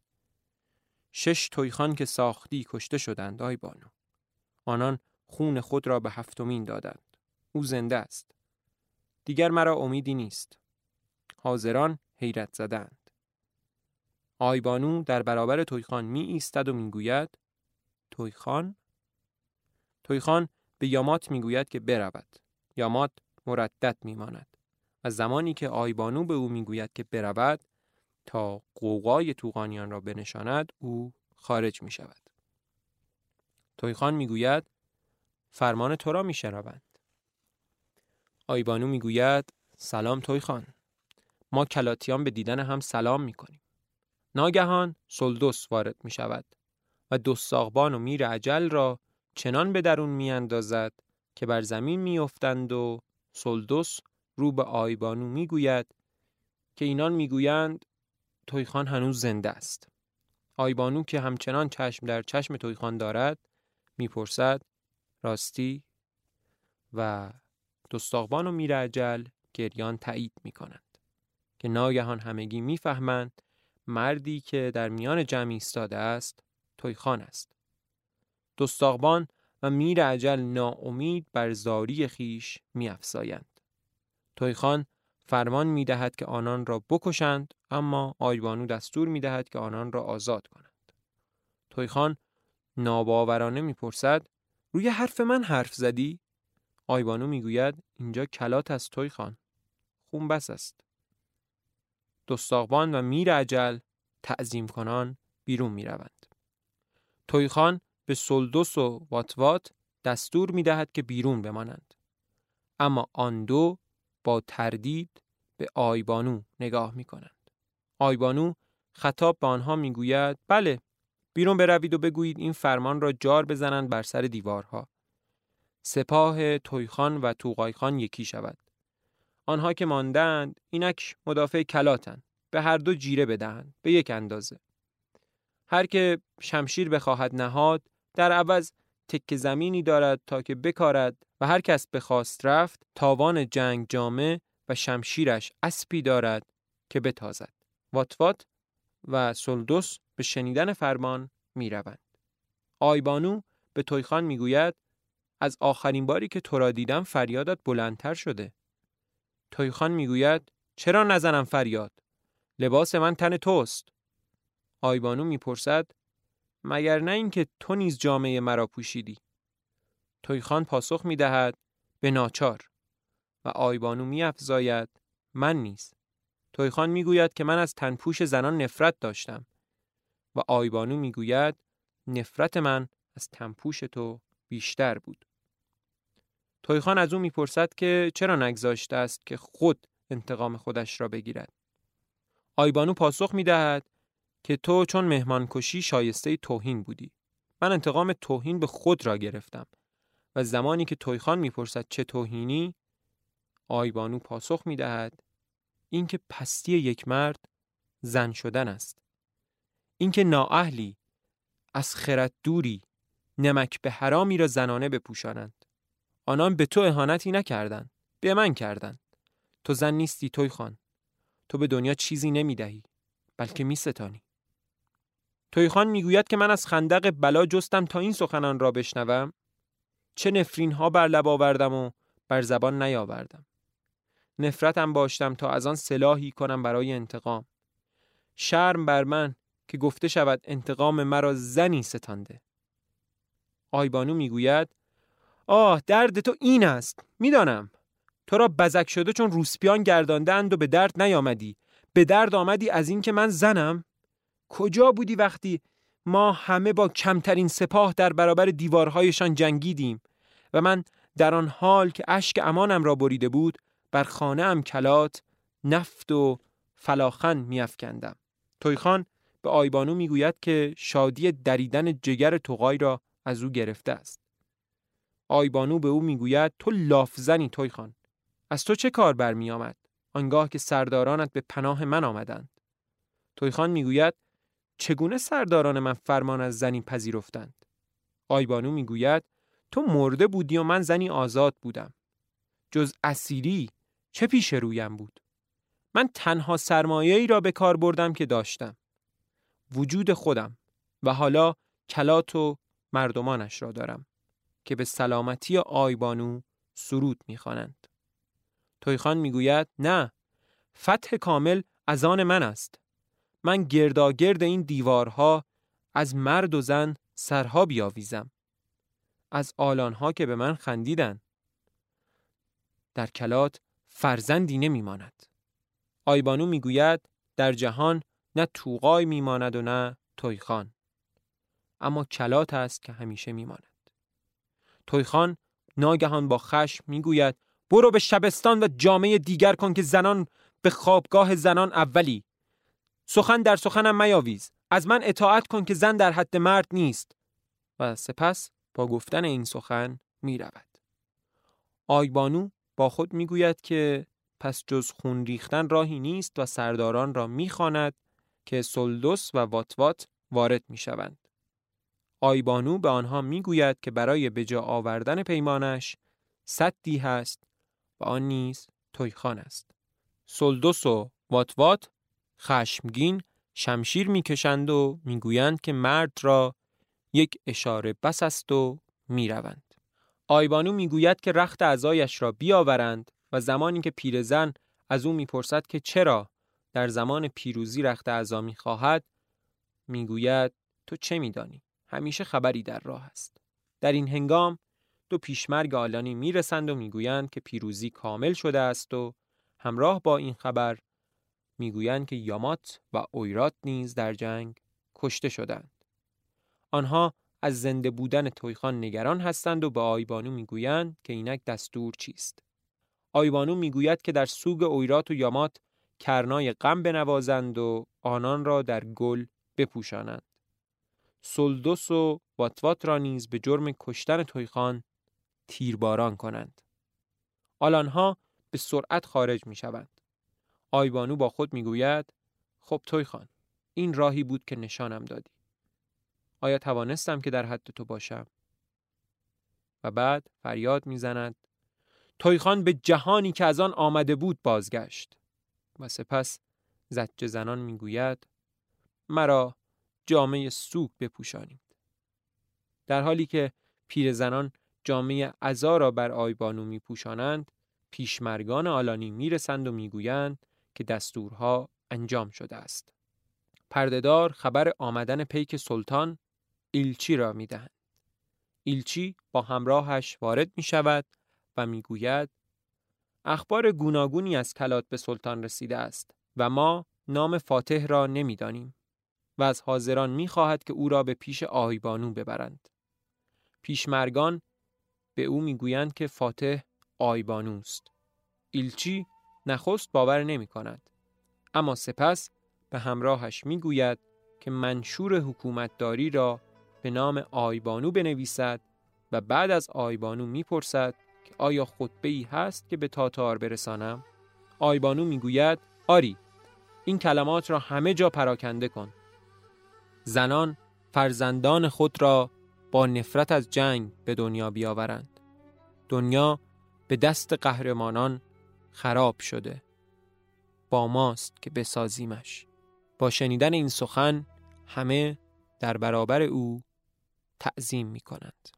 شش تویخان که ساختی کشته شدند آی بانو آنان خون خود را به هفتمین دادند. او زنده است. دیگر مرا امیدی نیست. حاضران حیرت زدند. آیبانو در برابر تویخان می ایستد و می‌گوید تویخان؟ تویخان به یامات می‌گوید که برود. یامات مردد میماند و زمانی که آیبانو به او می‌گوید که برود تا قوقای توغانیان را بنشاند او خارج می شود. تویخان می‌گوید فرمان تو را میشنوند. آیبانو می‌گوید سلام تویخان ما کلاتیان به دیدن هم سلام می‌کنیم. ناگهان سلدوس وارد می شود و دو ساقبان و میر عجل را چنان به درون میاندازد که بر زمین میافتند و سلدوس رو به آیبانو می‌گوید که اینان می‌گویند تویخان هنوز زنده است. آیبانو که همچنان چشم در چشم تویخان دارد می‌پرسد راستی و دستاقبان و میرعجل گریان تایید می کنند که ناگهان همگی می‌فهمند مردی که در میان جمع ایستاده است تویخان است. دستاقبان و میر عجل ناامید بر زاری خیش میافزایند. تویخان فرمان می دهد که آنان را بکشند اما آیبانو دستور می دهد که آنان را آزاد کنند. تویخان ناباورانه می‌پرسد روی حرف من حرف زدی؟ آیبانو می‌گوید اینجا کلات از تویخان. خون بس است. دستاقبان و میر عجل تعظیم کنان بیرون می روند. تویخان به سلدوس و واتوات دستور می دهد که بیرون بمانند. اما آن دو با تردید به آیبانو نگاه می کنند. آیبانو خطاب به آنها می گوید بله بیرون بروید و بگویید این فرمان را جار بزنند بر سر دیوارها. سپاه تویخان و توقایخان یکی شود. آنها که ماندند اینک مدافع کلاتند. به هر دو جیره بدهند به یک اندازه. هر که شمشیر بخواهد نهاد در عوض تک زمینی دارد تا که بکارد و هر کس بخواست رفت تاوان جنگ جامه و شمشیرش اسبی دارد که بتازد. واتوات و سلدوس به شنیدن فرمان می روند. آیبانو به تویخان می گوید از آخرین باری که تو را دیدم فریادت بلندتر شده. تویخان می گوید چرا نزنم فریاد؟ لباس من تن توست. آیبانو می‌پرسد مگر نه اینکه تو نیز جامعه مرا پوشیدی تویخان پاسخ می‌دهد به ناچار و آیبانو میافزاید من نیز تویخان می‌گوید که من از تنپوش زنان نفرت داشتم. و آیبانو می‌گوید نفرت من از تنپوش تو بیشتر بود. تویخان از او می‌پرسد که چرا نگذاشته است که خود انتقام خودش را بگیرد. آیبانو پاسخ می‌دهد که تو چون مهمانکشی شایسته توهین بودی. من انتقام توهین به خود را گرفتم. و زمانی که تویخان می‌پرسد چه توهینی آیبانو پاسخ می‌دهد اینکه پستی یک مرد زن شدن است. اینکه نااهلی از خرد دوری نمک به حرامی را زنانه بپوشانند. آنان به تو اهانتی نکردند. به من کردند. تو زن نیستی توی خان. تو به دنیا چیزی نمی دهی. بلکه می ستانی. تویخان می‌گوید که من از خندق بلا جستم تا این سخنان را بشنوم چه نفرین ها بر لب آوردم و بر زبان نیاوردم نفرتم باشتم تا از آن سلاحی کنم برای انتقام. شرم بر من که گفته شود انتقام مرا زنی ستانده. آیبانو می‌گوید آه درد تو این است. می‌دانم. تو را بزک شده چون روسپیان گرداندند و به درد نیامدی. به درد آمدی از اینکه من زنم؟ کجا بودی وقتی ما همه با کمترین سپاه در برابر دیوارهایشان جنگیدیم و من در آن حال که اشک امانم را بریده بود بر خانه ام کلات نفت و فلاخن میافکندم. تویخان به آیبانو می‌گوید که شادی دریدن جگر توقای را از او گرفته است. آیبانو به او می‌گوید تو لافزنی تویخان. از تو چه کار برمی آمد آنگاه که سردارانت به پناه من آمدند. تویخان می‌گوید چگونه سرداران من فرمان از زنی پذیرفتند؟ آیبانو می‌گوید تو مرده بودی و من زنی آزاد بودم. جز اسیری چه پیش رویم بود؟ من تنها سرمایه ای را به کار بردم که داشتم. وجود خودم و حالا کلات و مردمانش را دارم که به سلامتی آیبانو سرود می‌خوانند. تویخان می‌گوید نه فتح کامل از آن من است. من گرداگرد این دیوارها از مرد و زن سرها بیاویزم. از آلانها که به من خندیدن در کلات فرزندی نمیماند. آیبانو می‌گوید در جهان نه توقای میماند و نه تویخان. اما کلات است که همیشه میماند. تویخان ناگهان با خشم می‌گوید برو به شبستان و جامعه دیگر کن که زنان به خوابگاه زنان اولی. سخن در سخنم میاویز از من اطاعت کن که زن در حد مرد نیست. و سپس با گفتن این سخن می رود. آیبانو با خود می‌گوید که پس جز خون ریختن راهی نیست و سرداران را می‌خواند که سلدوس و واتوات وارد می‌شوند. آیبانو به آنها می‌گوید که برای بجا آوردن پیمانش صدی هست و آن نیز تویخان است. سلدوس و واتوات خشمگین شمشیر می‌کشند و می‌گویند که مرد را یک اشاره بس است و می‌روند. آیبانو می‌گوید که رخت اعضایش را بیاورند و زمانی که پیرزن از او می‌پرسد که چرا در زمان پیروزی رخت اعضا می‌خواهد می‌گوید تو چه میدانی؟ همیشه خبری در راه است. در این هنگام دو پیشمرگ آلانی می‌رسند و می‌گویند که پیروزی کامل شده است و همراه با این خبر می‌گویند که یامات و اویرات نیز در جنگ کشته شدند. آنها از زنده بودن تویخان نگران هستند و به آیبانو می‌گویند که اینک دستور چیست آیبانو می‌گوید که در سوگ اویرات و یامات کرنای غم بنوازند و آنان را در گل بپوشانند سلدوس و واتوات را نیز به جرم کشتن تویخان تیرباران کنند آلانها به سرعت خارج می شوند. آیبانو با خود می گوید خب تویخان این راهی بود که نشانم دادی. آیا توانستم که در حد تو باشم؟ و بعد فریاد می‌زند تویخان به جهانی که از آن آمده بود بازگشت. و سپس زجه زنان می‌گوید مرا جامعه سوک بپوشانید. در حالی که پیرزنان جامعه عزا را بر آیبانو میپوشانند پیشمرگان آلانی می‌رسند و می‌گویند که دستورها انجام شده است. پردهدار خبر آمدن پیک سلطان ایلچی را می‌دهند ایلچی با همراهش وارد می شود و می‌گوید اخبار گوناگونی از کلات به سلطان رسیده است و ما نام فاتح را نمی‌دانیم و از حاضران می‌خواهد که او را به پیش آیبانو ببرند. پیشمرگان به او می‌گویند که فاتح آیبانوست. ایلچی نخست باور نمی کند. اما سپس به همراهش می‌گوید که منشور حکومتداری را به نام آیبانو بنویسد و بعد از آیبانو می‌پرسد که آیا خطبه ای هست که به تاتار برسانم؟ آیبانو می‌گوید آری این کلمات را همه جا پراکنده کن. زنان فرزندان خود را با نفرت از جنگ به دنیا بیاورند. دنیا به دست قهرمانان خراب شده. با ماست که بسازیمش. با شنیدن این سخن همه در برابر او تعظیم می کنند.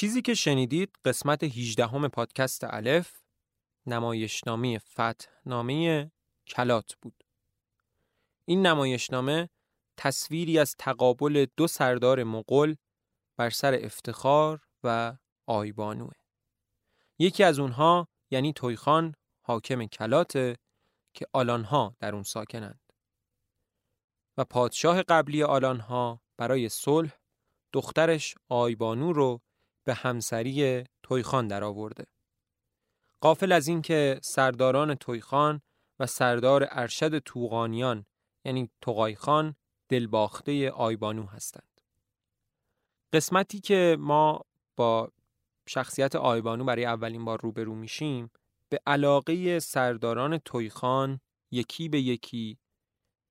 چیزی که شنیدید قسمت 18 همه پادکست الف نمایشنامه فتحنامه کلات بود. این نمایشنامه تصویری از تقابل دو سردار مغول بر سر افتخار و آیبانوه. یکی از اونها یعنی تویخان حاکم کلاته که آلانها در اون ساکنند. و پادشاه قبلی آلانها برای صلح دخترش آیبانو رو به همسری تویخان درآورده. قافل از اینکه سرداران تویخان و سردار ارشد توغانیان یعنی توقایخان دلباخته آیبانو هستند. قسمتی که ما با شخصیت آیبانو برای اولین بار روبرو میشیم به علاقه سرداران تویخان یکی به یکی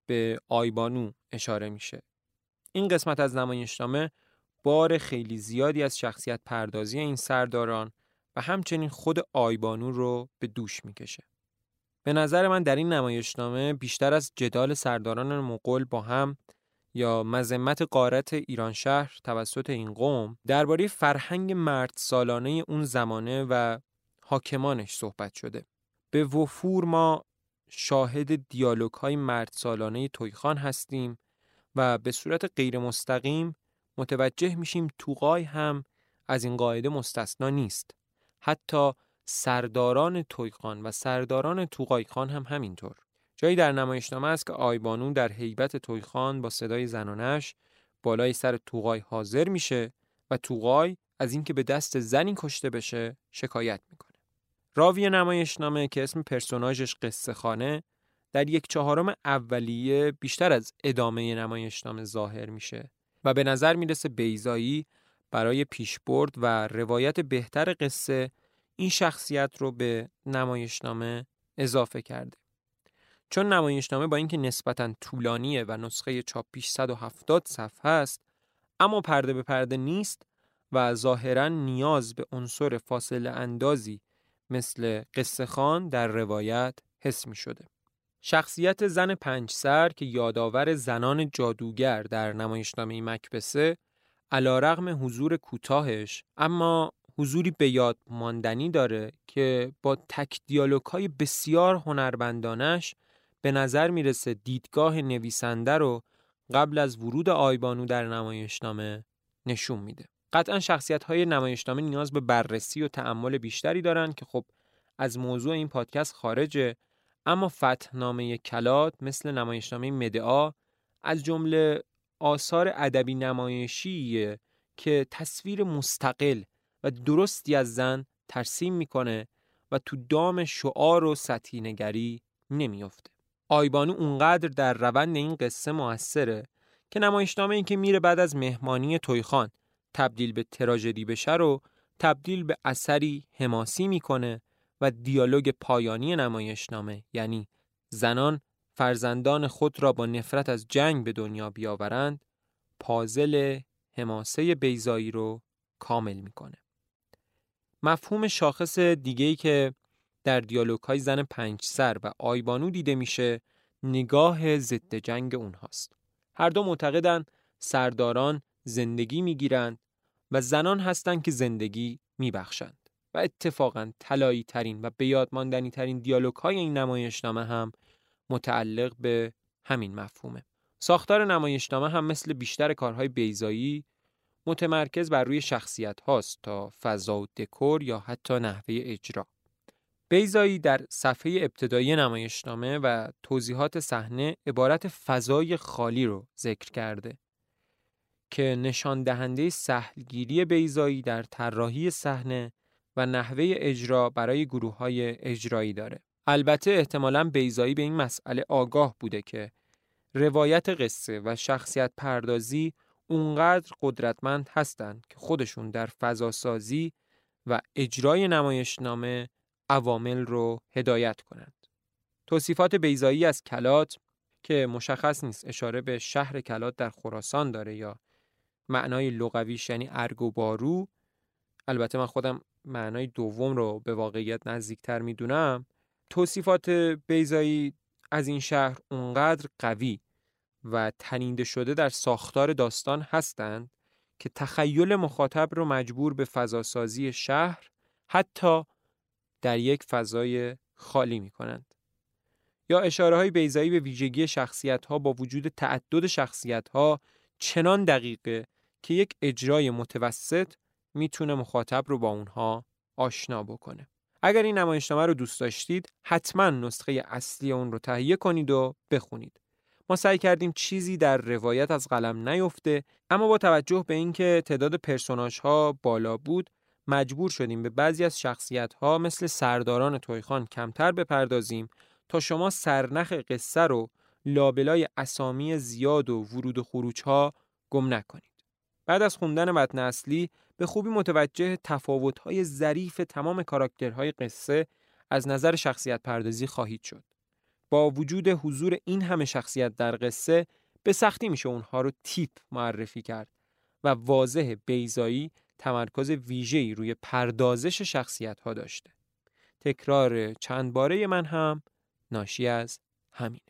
به آیبانو اشاره میشه. این قسمت از نمایشنامه بار خیلی زیادی از شخصیت پردازی این سرداران و همچنین خود آیبانو رو به دوش می‌کشه. به نظر من در این نمایشنامه بیشتر از جدال سرداران مغول با هم یا مذمت قارت ایران شهر توسط این قوم درباره فرهنگ مرد سالانه اون زمانه و حاکمانش صحبت شده. به وفور ما شاهد دیالوگ های مرد سالانه تویخان هستیم و به صورت غیر مستقیم متوجه میشیم توقای هم از این قاعده مستثنا نیست. حتی سرداران تویخان و سرداران توقایخان هم همینطور. جایی در نمایشنامه است که آیبانو در حیبت تویخان با صدای زنانش بالای سر توقای حاضر میشه و توقای از اینکه به دست زنی کشته بشه شکایت می‌کنه. راوی نمایشنامه که اسم پرسوناژش قصه خانه در یک چهارم اولیه بیشتر از ادامه نمایشنامه ظاهر میشه و به نظر می‌رسه بیزایی برای پیشبرد و روایت بهتر قصه این شخصیت رو به نمایشنامه اضافه کرده. چون نمایشنامه با اینکه نسبتا طولانیه و نسخه چاپیش 170 صفحه است اما پرده به پرده نیست و ظاهرا نیاز به عنصر فاصله اندازی مثل قصه خان در روایت حس می شده. شخصیت زن پنج سر که یادآور زنان جادوگر در نمایشنامه مکبسه علا رغم حضور کوتاهش اما حضوری به یاد ماندنی داره که با تک دیالوگ های بسیار هنرمندانش به نظر می‌رسه دیدگاه نویسنده رو قبل از ورود آیبانو در نمایشنامه نشون میده. قطعا شخصیت های نمایشنامه نیاز به بررسی و تعمل بیشتری دارن که خب از موضوع این پادکست خارجه اما فتحنامه کلات مثل نمایشنامه مدعا از جمله آثار ادبی نمایشیه که تصویر مستقل و درستی از زن ترسیم می‌کنه و تو دام شعار و سطحی نگری نمیافته. آیبانو اونقدر در روند این قصه موثره که نمایشنامه این که میره بعد از مهمانی تویخان تبدیل به تراژدی بشه رو تبدیل به اثری حماسی می‌کنه و دیالوگ پایانی نمایشنامه یعنی زنان فرزندان خود را با نفرت از جنگ به دنیا بیاورند پازل حماسه بیزایی رو کامل می‌کنه. مفهوم شاخص دیگه‌ای که در دیالوگ های زن پنج سر و آیبانو دیده میشه نگاه ضد جنگ اونهاست. هر دو معتقدند سرداران زندگی می‌گیرند و زنان هستند که زندگی میبخشند. و اتفاقا طلایی ترین و به ماندنی ترین دیالوگ های این نمایشنامه هم متعلق به همین مفهومه. ساختار نمایشنامه هم مثل بیشتر کارهای بیزایی متمرکز بر روی شخصیت هاست تا فضا و دکور یا حتی نحوه اجرا. بیزایی در صفحه ابتدایی نمایشنامه و توضیحات صحنه عبارت فضای خالی رو ذکر کرده که نشان دهنده سهلگیری بیزایی در طراحی صحنه و نحوه اجرا برای گروه های اجرایی داره. البته احتمالا بیزایی به این مسئله آگاه بوده که روایت قصه و شخصیت پردازی اونقدر قدرتمند هستند که خودشون در فضاسازی و اجرای نمایشنامه عوامل رو هدایت کنند. توصیفات بیزایی از کلات که مشخص نیست اشاره به شهر کلات در خراسان داره یا معنای لغویش یعنی ارگ و بارو البته من خودم معنای دوم رو به واقعیت نزدیکتر می‌دونم توصیفات بیزایی از این شهر اونقدر قوی و تنیده شده در ساختار داستان هستند که تخیل مخاطب رو مجبور به فضاسازی شهر حتی در یک فضای خالی می کنند. یا اشاره های بیزایی به ویژگی شخصیت ها با وجود تعدد شخصیت ها چنان دقیقه که یک اجرای متوسط می‌تونه مخاطب رو با اونها آشنا بکنه. اگر این نمایشنامه رو دوست داشتید حتما نسخه اصلی اون رو تهیه کنید و بخونید. ما سعی کردیم چیزی در روایت از قلم نیفته اما با توجه به اینکه تعداد پرسوناژ ها بالا بود مجبور شدیم به بعضی از شخصیت ها مثل سرداران تویخان کمتر بپردازیم تا شما سرنخ قصه رو لابلای اسامی زیاد و ورود و خروج ها گم نکنید. بعد از خوندن متن اصلی به خوبی متوجه تفاوت‌های ظریف تمام کاراکترهای قصه از نظر شخصیت پردازی خواهید شد. با وجود حضور این همه شخصیت در قصه به سختی میشه اونها رو تیپ معرفی کرد و واضح بیزایی تمرکز ویژه‌ای روی پردازش شخصیت ها داشته. تکرار چند باره من هم ناشی از همینه.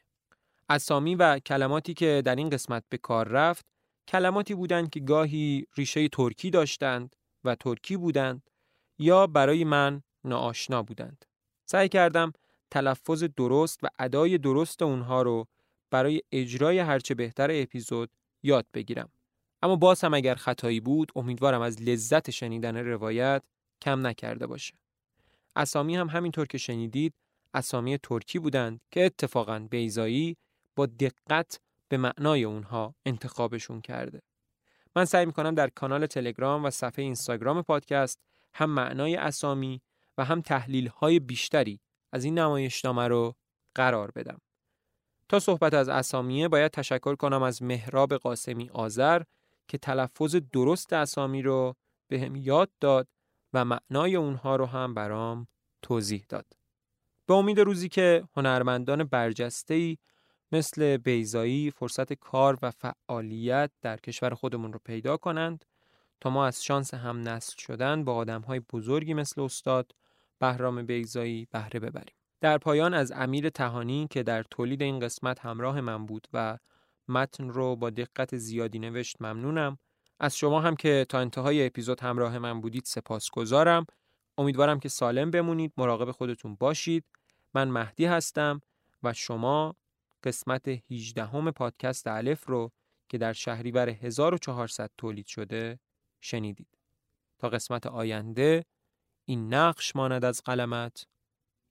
اسامی و کلماتی که در این قسمت به کار رفت کلماتی بودند که گاهی ریشه ترکی داشتند و ترکی بودند یا برای من ناآشنا بودند. سعی کردم تلفظ درست و ادای درست اونها رو برای اجرای هرچه بهتر اپیزود یاد بگیرم. اما باز هم اگر خطایی بود امیدوارم از لذت شنیدن روایت کم نکرده باشه. اسامی هم همینطور که شنیدید اسامی ترکی بودند که اتفاقا بیزایی با دقت به معنای اونها انتخابشون کرده. من سعی می‌کنم در کانال تلگرام و صفحه اینستاگرام پادکست هم معنای اسامی و هم تحلیل های بیشتری از این نمایشنامه رو قرار بدم. تا صحبت از اسامیه باید تشکر کنم از مهراب قاسمی آذر که تلفظ درست اسامی رو به هم یاد داد و معنای اونها رو هم برام توضیح داد. به امید روزی که هنرمندان برجسته‌ای مثل بیزایی فرصت کار و فعالیت در کشور خودمون رو پیدا کنند تا ما از شانس هم نسل شدن با آدمهای بزرگی مثل استاد بهرام بیزایی بهره ببریم. در پایان از امیر تهانی که در تولید این قسمت همراه من بود و متن رو با دقت زیادی نوشت ممنونم. از شما هم که تا انتهای اپیزود همراه من بودید سپاسگزارم. امیدوارم که سالم بمونید، مراقب خودتون باشید. من مهدی هستم و شما قسمت 18 همه پادکست الف رو که در شهریور 1400 تولید شده شنیدید. تا قسمت آینده این نقش ماند از قلمت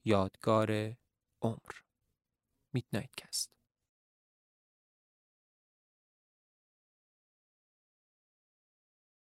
یادگار عمر میدنایت کست